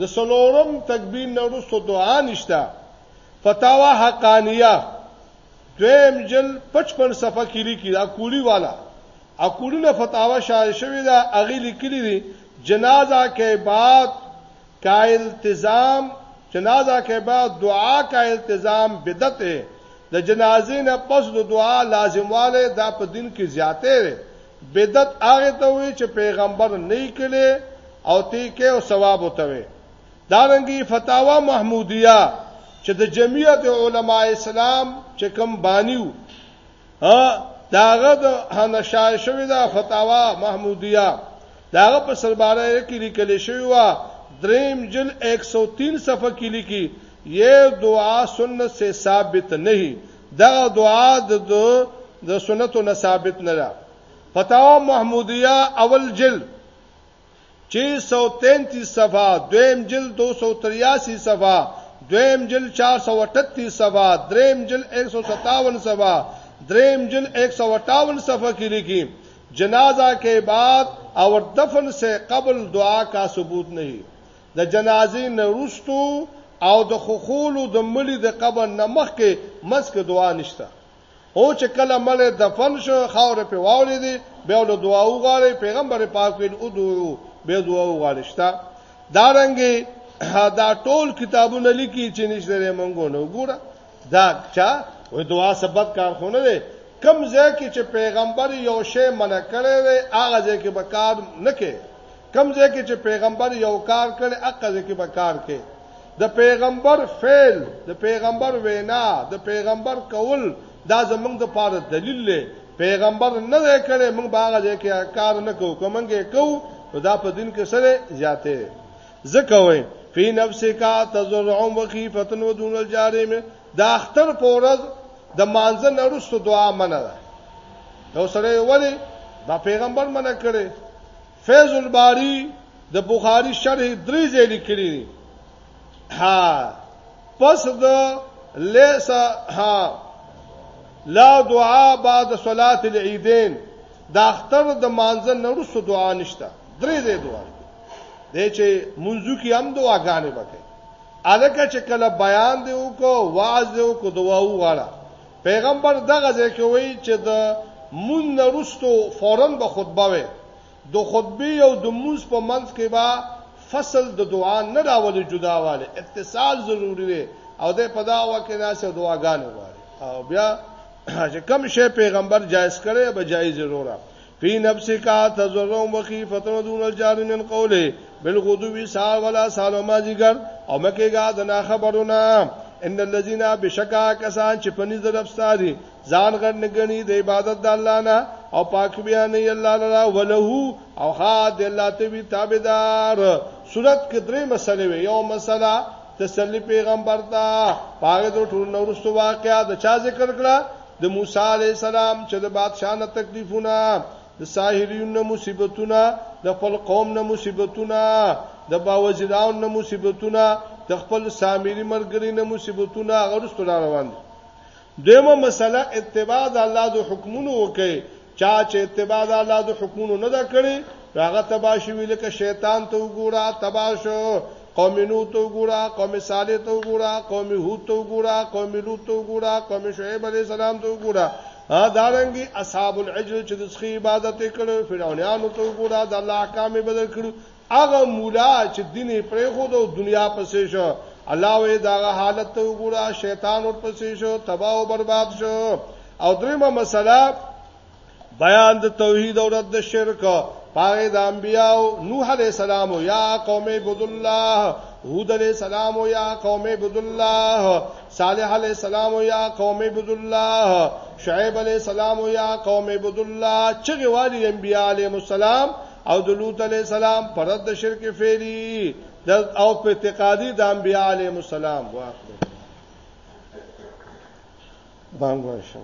د څلورم تکبیر نه وروسته دعا نشته فتاوا حقانیه دویم جل 55 صفحه کې لیکي دا کولی والا اکولونه فتاوا شایع شوې ده اغه لیکلي دي جنازه کې بعد کا التزام جنازه کې بعد دعا کا التزام بدعت ده د جنازې نه پس د دعا لازمواله دا په دین کې زیاته ده بدعت هغه ته وي چې پیغمبر نه کړي او تی کې او ثواب وته وي دارنګي فتاوا محمودیه چې د جمعیت علما اسلام چې کم بانیو ها داغه د هنشای شوی دا فتاوا محمودیه داغه په سرباره کې لیکل شوی و دریم جل 103 صفحه کې لیکي یہ دعا سنت سے ثابت نہیں دغه دعا د د سنتو نه ثابت نه ده فتاوا محمودیه اول جلد 633 صفحه دویم جلد 283 صفحه دویم جلد 438 صفحه دریم جلد 157 صفحه دریم جلد 158 صفحه کې لیکي جنازه کې بعد اور دفن سے قبل دعا کا ثبوت نہیں د جنازې نه وروسته او د خخولو د مړي د قبر نه مخکې منځ کې دعا نشته هو چې کله مړی دفن شو خاورې پرې واورېدې بیا له دعا وغواړئ پیغمبر پاک ویل ادعو بیا دعا وغواړئ شته دارنګې دا ټول کتابونه لیکي چې نشته مونږ نه وګوره دا چا وې دعا سبب کار خو نه دی کم ځای کې چې پیغمبر یو شی منع کړی دی هغه ځای کې به کار نه کوي کم ځای کې چې پیغمبر یو کار کړي هغه ځای کې به کار کوي د پیغمبر فعل د پیغمبر وینا د پیغمبر قول دا زمونږ د پاره دلیل دی پیغمبر نه دی کړی موږ باغ ځای کې کار نه کوو کومنګې کوو دا په دین کې سره زیاته ځکه وای فی نفسک تزرع وخیفه ودون الجارم د اختر په ورځ د مانځه نرسته دعا منه ده یو سره ولی دا پیغمبر منه کړي فیض الباری د بخاری شرح درې ځای لیکلی دی ها پس د لیسا ها لا دعا بعد صلات العیدین د اختر د مانځه نرسته دعا نشته درې دې دعا دې چې منځو کې هم دعاګانې وکړي الکه چې کله بیان دی وکړو واعظ دی وکړو دعا وغواړه پیغمبر دغه ځکه وی چې د مون نرستو فورن به خطبه وي د خطبه او د موز په منځ کې با فصل د دعا نه راولي جداواله اتصال ضروری دی او د په دا وکه ناس دعاګانې غواړي او بیا چې کم شی پیغمبر جایز کړي به جایز وروره فی نفسک تزرو مخیفتن دون الجار من قوله بالغدو سار ولا سال ما ذکر او مکهګه د نا خبرونه ان الذين بشکا کسان چې پنځ درفستاري ځان غړ نګني د عبادت د الله نه او پاک بیا نه الله لرا وله او خاد الله ته وی تابعدار صورت کې درې مسلې وي یو مسله تسلی پیغمبر ته پاره د ټول نورستو واقعیا د چا ذکر کړه د موسی علی السلام چې د بادشاہ نه تکلیفونه د ساحریون نه مصیبتونه د خپل قوم نه مصیبتونه د باوزیران نه مصیبتونه د خپل سامری مرګری نه مصیبتونه غرست روان دي دیمه مسله اتباع د الله د حکمونو وکي چا چې اتباع د الله د حکمونو نه ده کړې هغه تبا شوی لکه شیطان ته وګوره تبا شو قوم نو ته وګوره قوم صالح ته وګوره قوم هود ته وګوره قوم لوط ته وګوره قوم شعیب علی السلام ته وګوره ها دارنګي اصحاب العجل چې د څخه عبادت کړو فرعونانو ته وګوره د الله احکام بدل کړو هغه مولا چې دین یې پرېښود او دنیا پسې شو الله وې دا حالت ته وګوره شیطان ور پسې شو تباہ او برباد شو او دریمه مسله بیان د توحید او رد شرک پاره د انبیاو نوح علی السلام یا قوم عبد الله هود علی السلام یا قوم عبد الله صالح علی السلام یا قوم عبد الله شعیب علی السلام یا قوم عبد الله چغه والی انبیاء علیهم السلام او د لوط علی السلام پر د شرک فعلی د او په اعتقادي د انبیاء علیهم السلام واخلو باندې شو